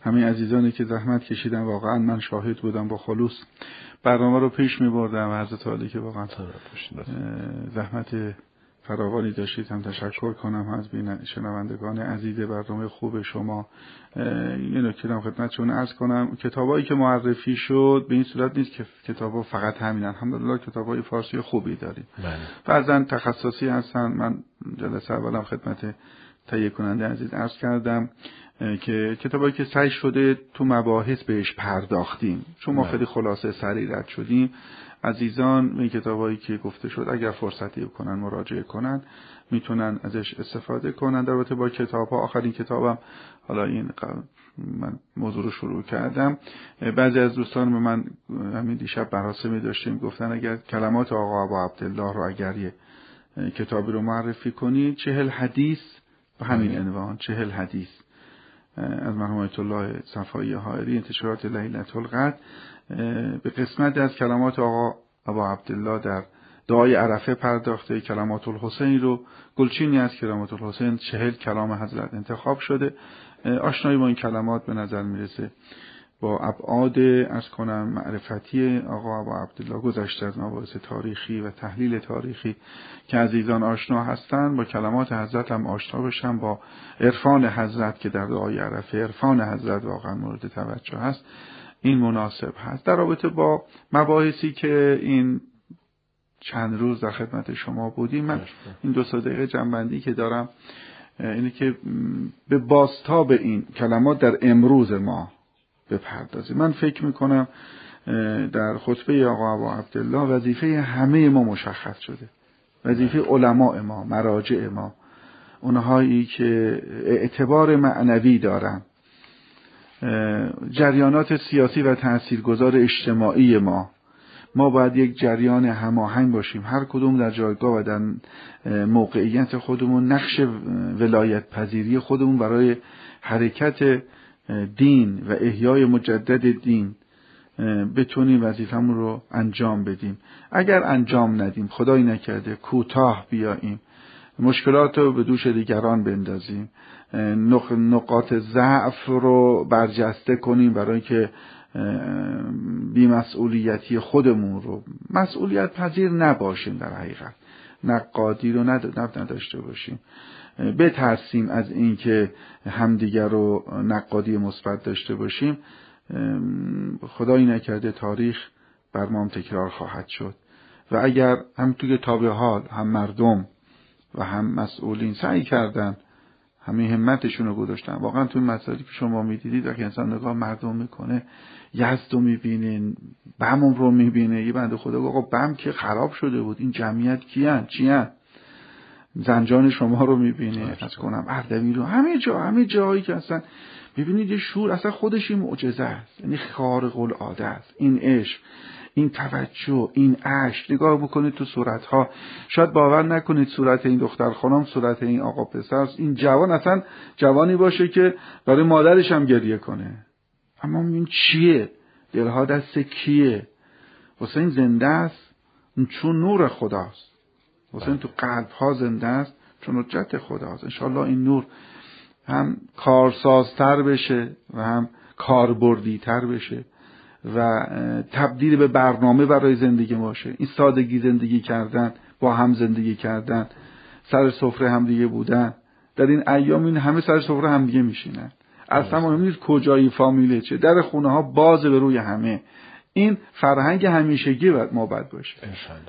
همه عزیزانی که زحمت کشیدن واقعا من شاهد بودم با خلوص. برنامه رو پیش می بردم عالی که واقعا. اه، زحمت فراوانی داشتید هم تشکر کنم از بین شنوندگان عزیز برنامه خوب شما. یه نکته هم خدمتشون عرض کنم. کتابایی که معرفی شد به این صورت نیست که کتابا فقط همین الحمدلله کتابای فارسی خوبی داریم. بله. بعضا تخصصی هستن. من جلسه اولم خدمت تهیه کننده عزیز عرض کردم. که کتابایی که سعی شده تو مباحث بهش پرداختیم. چون ما بله. خیلی خلاصه سریع رد شدیم. عزیزان این کتابایی که گفته شد اگر فرصتی کنن مراجعه کنن می‌تونن ازش استفاده کنن. البته با کتاب ها آخرین کتابم حالا این من موضوع رو شروع کردم. بعضی از دوستان به من همین دیشب مراسمی داشتیم گفتن اگر کلمات آقا ابا عبدالله رو اگر یه کتابی رو معرفی کنی چهل حدیث به همین بله. عنوان چهل حدیث. از مرحوم آیت الله صفایی حائری انتشارات لیلت القدر. به قسمت از کلمات آقا ابا عبدالله در دعای عرفه پرداخته کلمات الحسین رو. گلچینی از کلمات الحسین چهل کلام حضرت انتخاب شده. آشنایی با این کلمات به نظر می‌رسه. با ابعاد از کنم معرفتی آقا ابا عبدالله گذشته از مباحث تاریخی و تحلیل تاریخی که عزیزان آشنا هستند با کلمات حضرت هم آشنا بشن با عرفان حضرت که در دعای عرفه عرفان حضرت واقعا مورد توجه هست این مناسب هست. در رابطه با مباحثی که این چند روز در خدمت شما بودیم من این دو سه دقیقه جنبندی که دارم اینه که به بازتاب این کلمات در امروز ما بپردازیم. من فکر می‌کنم در خطبه آقا ابا عبدالله وظیفه همه ما مشخص شده. وظیفه علماء ما مراجع ما اونهایی که اعتبار معنوی دارن. جریانات سیاسی و تاثیرگذار اجتماعی ما. ما باید یک جریان هماهنگ باشیم. هر کدوم در جایگاه و در موقعیت خودمون نقش ولایت پذیری خودمون برای حرکت دین و احیای مجدد دین بتونیم وظیفمون رو انجام بدیم. اگر انجام ندیم خدایی نکرده کوتاه بیاییم. مشکلات رو به دوش دیگران بندازیم. نقاط ضعف رو برجسته کنیم برای که بیمسئولیتی خودمون رو. مسئولیت پذیر نباشیم در حقیقت. نقادی رو ند- ند- نداشته باشیم. بترسیم از اینکه همدیگر رو نقادی مثبت داشته باشیم خدایی نکرده تاریخ بر ما تکرار خواهد شد. و اگر هم توی تابع حال هم مردم و هم مسئولین سعی کردن همه همتشون رو گذاشتن واقعا توی مسائلی که شما می‌دیدید وقتی انسان نگاه مردم می‌کنه یزد رو می‌بینه بم رو می‌بینه یه بنده خدا آقا بم که خراب شده بود این جمعیت کیان چیان؟ زنجان شما رو می‌بینه از کنم اردبیل رو. همه جا همه جایی که اصلا ببینید یه شور اصلا خودش این معجزه است. یعنی خارق العاده است این عشق این توجه این عشق. نگاه بکنید تو صورت ها شاید باور نکنید صورت این دختر خانم صورت این آقا پسر. این جوان اصلا جوانی باشه که برای مادرش هم گریه کنه. اما این چیه؟ دلها دست کیه؟ حسین زنده است؟ چون نور خداست. حسین تو قلب ها زنده است چون حجت خداست انشالله این نور هم کارسازتر بشه و هم کاربردیتر بشه و تبدیل به برنامه برای زندگی باشه. این سادگی زندگی کردن با هم زندگی کردن سر سفره همدیگه بودن. در این ایام این همه سر سفره همدیگه میشینن. اصلا مهم نیست کجایی فامیله چه در خونه ها باز به روی همه. این فرهنگ همیشگی باید ما باید باشه.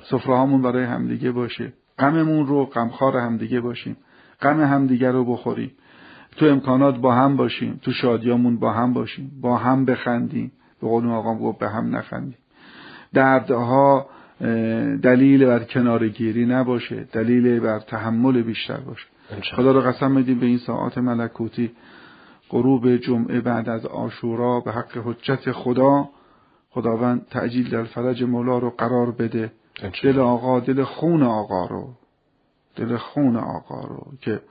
سفره هامون برای همدیگه باشه. غممون رو غمخوار همدیگه باشیم. غم همدیگه رو بخوریم. تو امکانات با هم باشیم. تو شادیامون با هم باشیم. با هم بخندیم. به قول آقام گفت به هم نخندیم. دردها دلیل بر کنارگیری نباشه. دلیل بر تحمل بیشتر باشه. خدا رو قسم بدیم به این ساعات ملکوتی. غروب جمعه بعد از آشورا به حق حجت خدا. خداوند تعجیل در فرج مولا رو قرار بده. دل آقا دل خون آقا رو. دل خون آقا رو که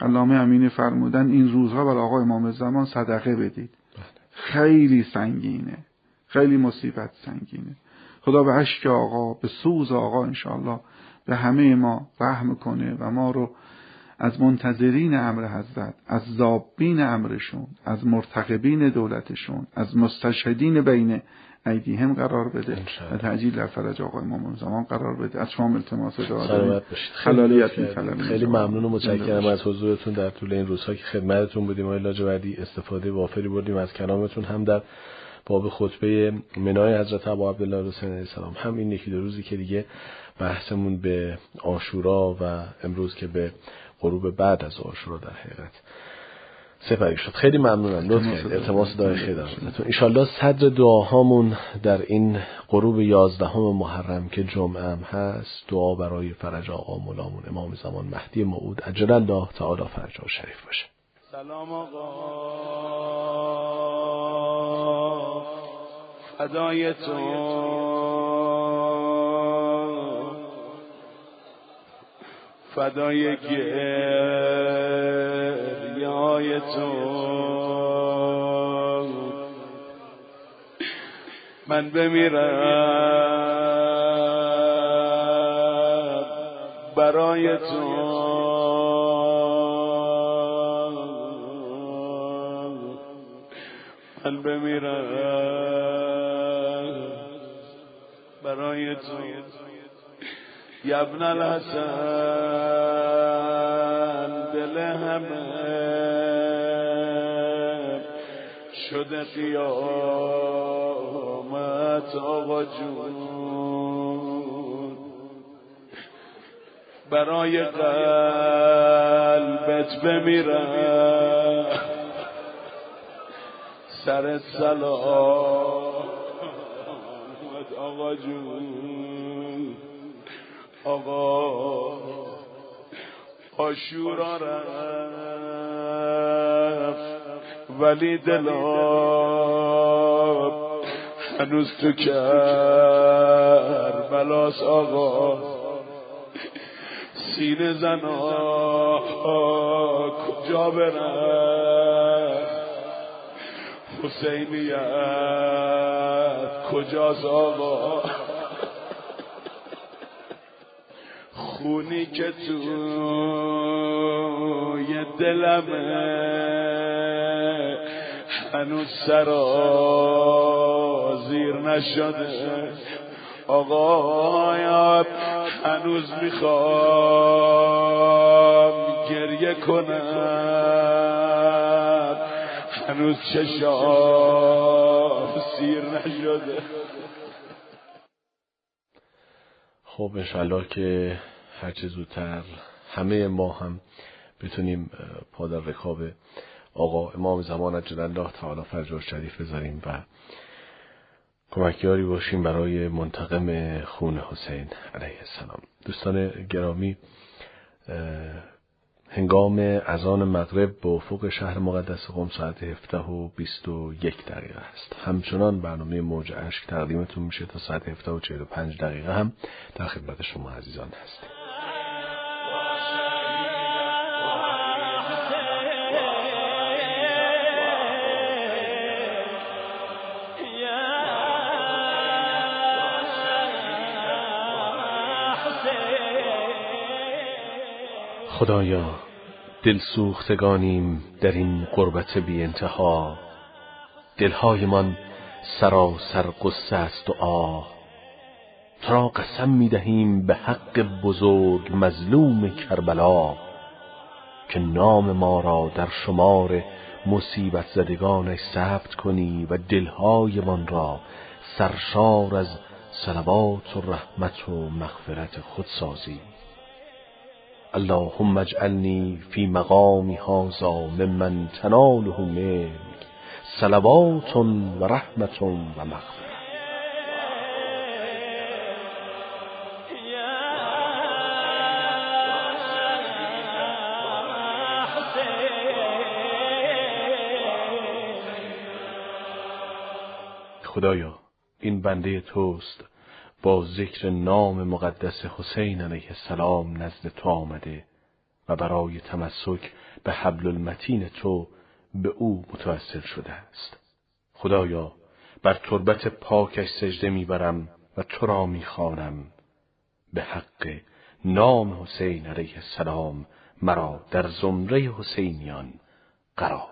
علامه امینی فرمودن این روزها بر آقا امام زمان صدقه بدید. خیلی سنگینه. خیلی مصیبت سنگینه. خدا به عشق آقا به سوز آقا انشاءالله به همه ما رحم کنه و ما رو از منتظرین امر حضرت از زابین امرشون از مرتقبین دولتشون از مستشهدین بین ایدیهم قرار بده و تعجیل در فرج آقای امام زمان قرار بده. از شما التماس دعا خیلی, خیلی ممنون و متشکرم از حضورتون در طول این روزها که خدمتتون بودیم. آقای لاجوردی استفاده وافری بردیم از کلامتون هم در باب خطبه منای حضرت ابا عبدالله حسین علیه السلام. هم این یکی دو روزی که دیگه بحثمون به آشورا و امروز که به غروب بعد از آشورا در حقیقت سپری شد. خیلی ممنونم. لطف کرد التماس دعای خیر دارم ان صدر دعاهامون در این غروب یازدهم محرم که جمعه هم هست دعا برای فرج آقا مولامون امام زمان مهدی موعود. عجل الله تعالی فرجا شریف باشه. سلام آقا. فدای تو. فدای گریای تو. من بمیرم برای تو. من بمیرم برای تو. یبن الحسن دل همه شده قیامت آقا جون. برای قلبت بمیرم سر سلام آقا جون. آقا آشورا رفت ولی دلاب هنوز تو کر بلاس آقا. سینه زنا کجا برن حسینیت کجاست آقا؟ خونی که توی دلمه. هنوز سرا زیر نشده. آقا هنوز می‌خوام گریه کنم. هنوز چشام سیر نشده. خب انشالله که هرچه زودتر همه ما هم بتونیم پا در رکاب آقا امام زمان اجل الله تعالی فرجا شریف بذاریم و کمکیاری باشیم برای منتقم خون حسین علیه السلام. دوستان گرامی هنگام اذان مغرب به افق شهر مقدس قم ساعت 17 و 21 دقیقه است. همچنان برنامه موج اشک تقدیمتون میشه تا ساعت 17 و 45 دقیقه هم در خدمت شما عزیزان هستیم. خدایا دل سوختگانیم در این قربت بی انتها. دلهایمان سراسر قصه است و آه. تو را قسم می دهیم به حق بزرگ مظلوم کربلا که نام ما را در شمار مصیبت زدگانش ثبت کنی و دلهایمان را سرشار از صلوات و رحمت و مغفرت خود سازی. اللهم اجعلنی فی مقامی هذا ممن تناله منک صلوات و رحمت و مغفرت. خدایا این بنده توست. با ذکر نام مقدس حسین علیه السلام نزد تو آمده و برای تمسک به حبل المتین تو به او متوسل شده است. خدایا بر تربت پاکش سجده می‌برم و تو را می‌خوانم. به حق نام حسین علیه السلام مرا در زمره حسینیان قرار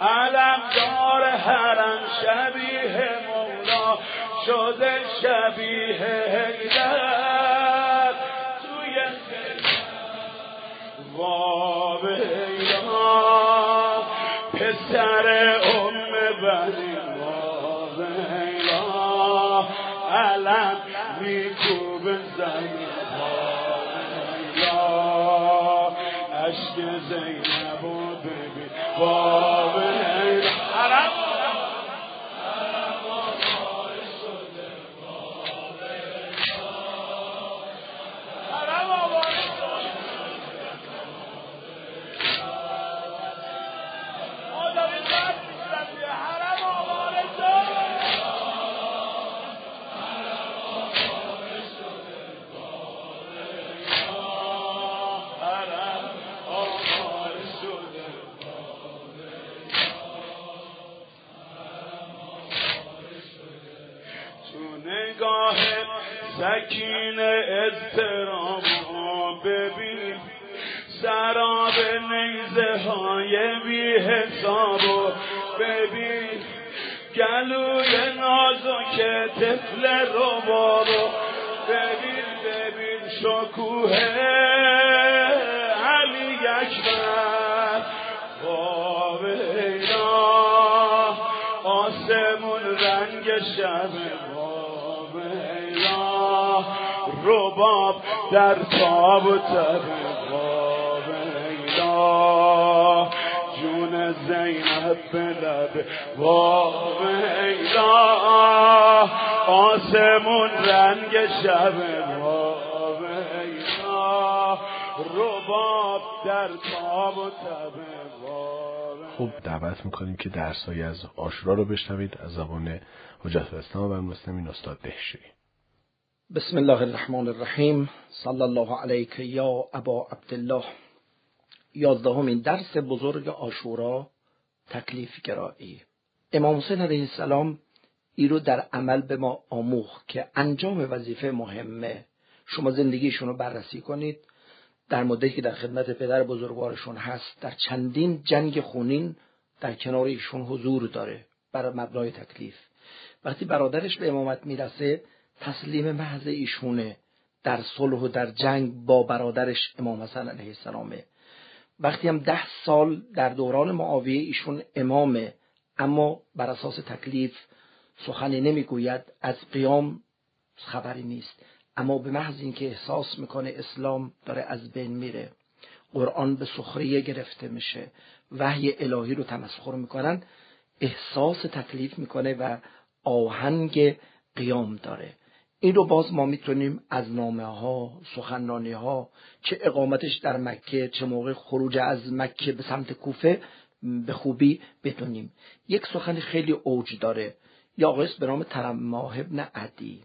علم دار حرم شبیه مولا شده شبیه هیدر توی وابیلا پسر ام بنی وابیلا علم میکوب زمین عشق زینب و ببین باب سکین اضطرام ببین. سراب نیزه های بی حساب ببین. گلوی نازک طفل رو ببین ببین شکوه رباب در تاب و تب ویلا جون زینب به لب ویلا آسمون رنگ شب ویلا رباب در تاب و خوب دعوت می‌کنیم که درسایی از آشورا رو بشنوید. از زبان حجت اسلام و مسلمین استاد دهشوری بسم الله الرحمن الرحیم. صلی الله علیک یا ابا عبدالله. یازدهمین درس بزرگ آشورا تکلیف گرایی. امام حسین علیه السلام ای رو در عمل به ما آموخت که انجام وظیفه مهمه. شما زندگیشون رو بررسی کنید. در مدتی که در خدمت پدر بزرگوارشون هست در چندین جنگ خونین در کنار ایشون حضور داره برای مبنای تکلیف. وقتی برادرش به امامت می‌رسه تسلیم محض ایشونه در صلح و در جنگ با برادرش امام حسن علیه السلامه وقتی هم ده سال در دوران معاویه ایشون امامه اما بر اساس تکلیف سخنی نمی‌گوید از قیام خبری نیست. اما به محض اینکه احساس می‌کنه اسلام داره از بین میره قرآن به سخریه گرفته میشه وحی الهی رو تمسخر می‌کنن احساس تکلیف می‌کنه و آهنگ قیام داره. این رو باز ما می‌تونیم از نامه ها سخنرانی ها چه اقامتش در مکه چه موقع خروج از مکه به سمت کوفه به خوبی بدونیم. یک سخن خیلی اوج داره. یا آقایست به نام ترماه ابن عدی.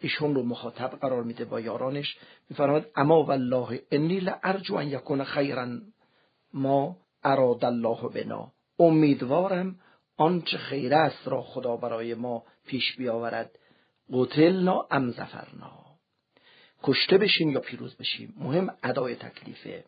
ایشون رو مخاطب قرار میده با یارانش. میفرماد اما والله انی لارجو ان یکون خیرا ما اراد الله بنا. امیدوارم آنچه خیر است را خدا برای ما پیش بیاورد. قتلنا ام زفرنا کشته بشیم یا پیروز بشیم؟ مهم ادای تکلیفه.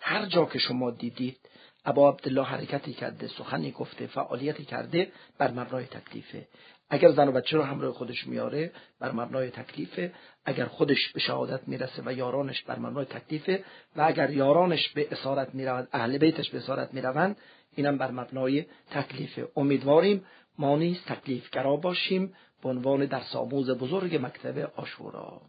هر جا که شما دیدید ابا عبدالله حرکتی کرده سخنی گفته فعالیتی کرده بر مبنای تکلیفه. اگر زن و بچه رو همراه خودش میاره بر مبنای تکلیفه. اگر خودش به شهادت می‌رسه و یارانش بر مبنای تکلیفه. و اگر یارانش به اسارت می‌روند اهل بیتش به اسارت می‌روند اینم بر مبنای تکلیفه. امیدواریم ما نیز تکلیفگرا باشیم. به عنوان در آموز بزرگ مکتب آشورا.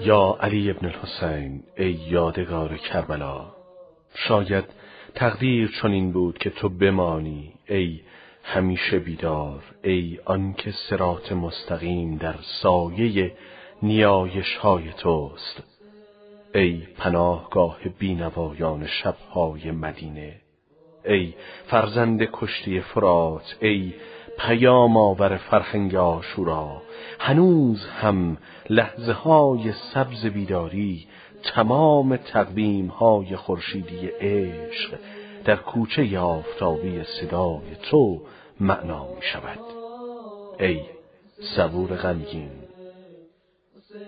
یا علی ابن الحسین ای یادگار کربلا شاید تقدیر چنین بود که تو بمانی ای همیشه بیدار ای آنکه سرات مستقیم در سایه نیایش های توست. ای پناهگاه بینوایان شبهای مدینه ای فرزند کشتی فرات ای پیام آور فرهنگ آشورا. هنوز هم لحظه های سبز بیداری تمام تقویم های خورشیدی عشق در کوچه آفتابی صدای تو معنا می شود ای صبور غمگین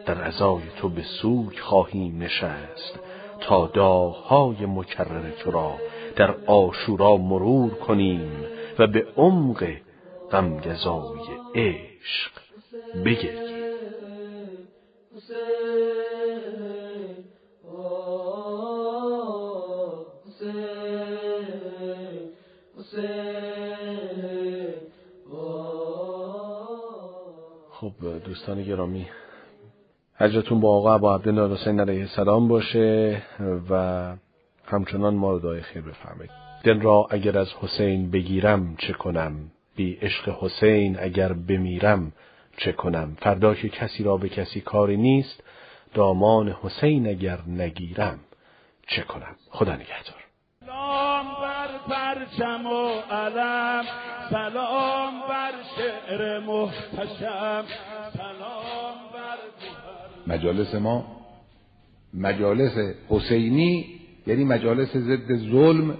در ازای تو به سوی خواهیم نشست تا داغهای مکرر تو را در آشورا مرور کنیم و به عمق غمگزای عشق بگریم دوستان گرامی. حجتون با آقا ابا عبدالله حسین علیه السلام باشه و همچنان ما رو دعای خیر بفرمایید. دل را اگر از حسین بگیرم چه کنم؟ بی عشق حسین اگر بمیرم چه کنم؟ فردا که کسی را به کسی کاری نیست دامان حسین اگر نگیرم چه کنم؟ خدا نگهدار. سلام بر پرچم و علم سلام بر شعر محتشم. مجالس ما مجالس حسینی یعنی مجالس ضد ظلم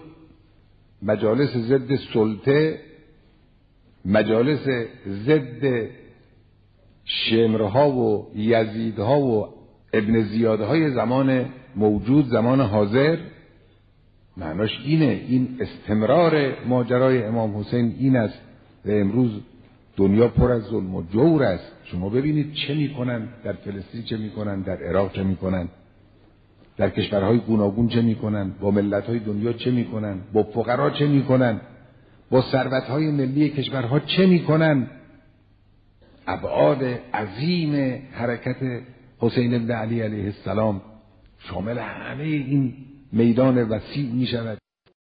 مجالس ضد سلطه مجالس ضد شمرها و یزیدها و ابن زیادهای زمان موجود زمان حاضر. معناش اینه این استمرار ماجرای امام حسین این است. و امروز دنیا پر از ظلم و جور است. شما ببینید چه می‌کنن در فلسطین چه می‌کنن در عراق چه می‌کنن در کشورهای گوناگون چه می‌کنن با ملتهای دنیا چه می‌کنن با فقرا چه می‌کنن با ثروتهای ملی کشورها چه می‌کنن. ابعاد عظیم حرکت حسین بن علی علیه السلام شامل همه این میدان وسیع می شود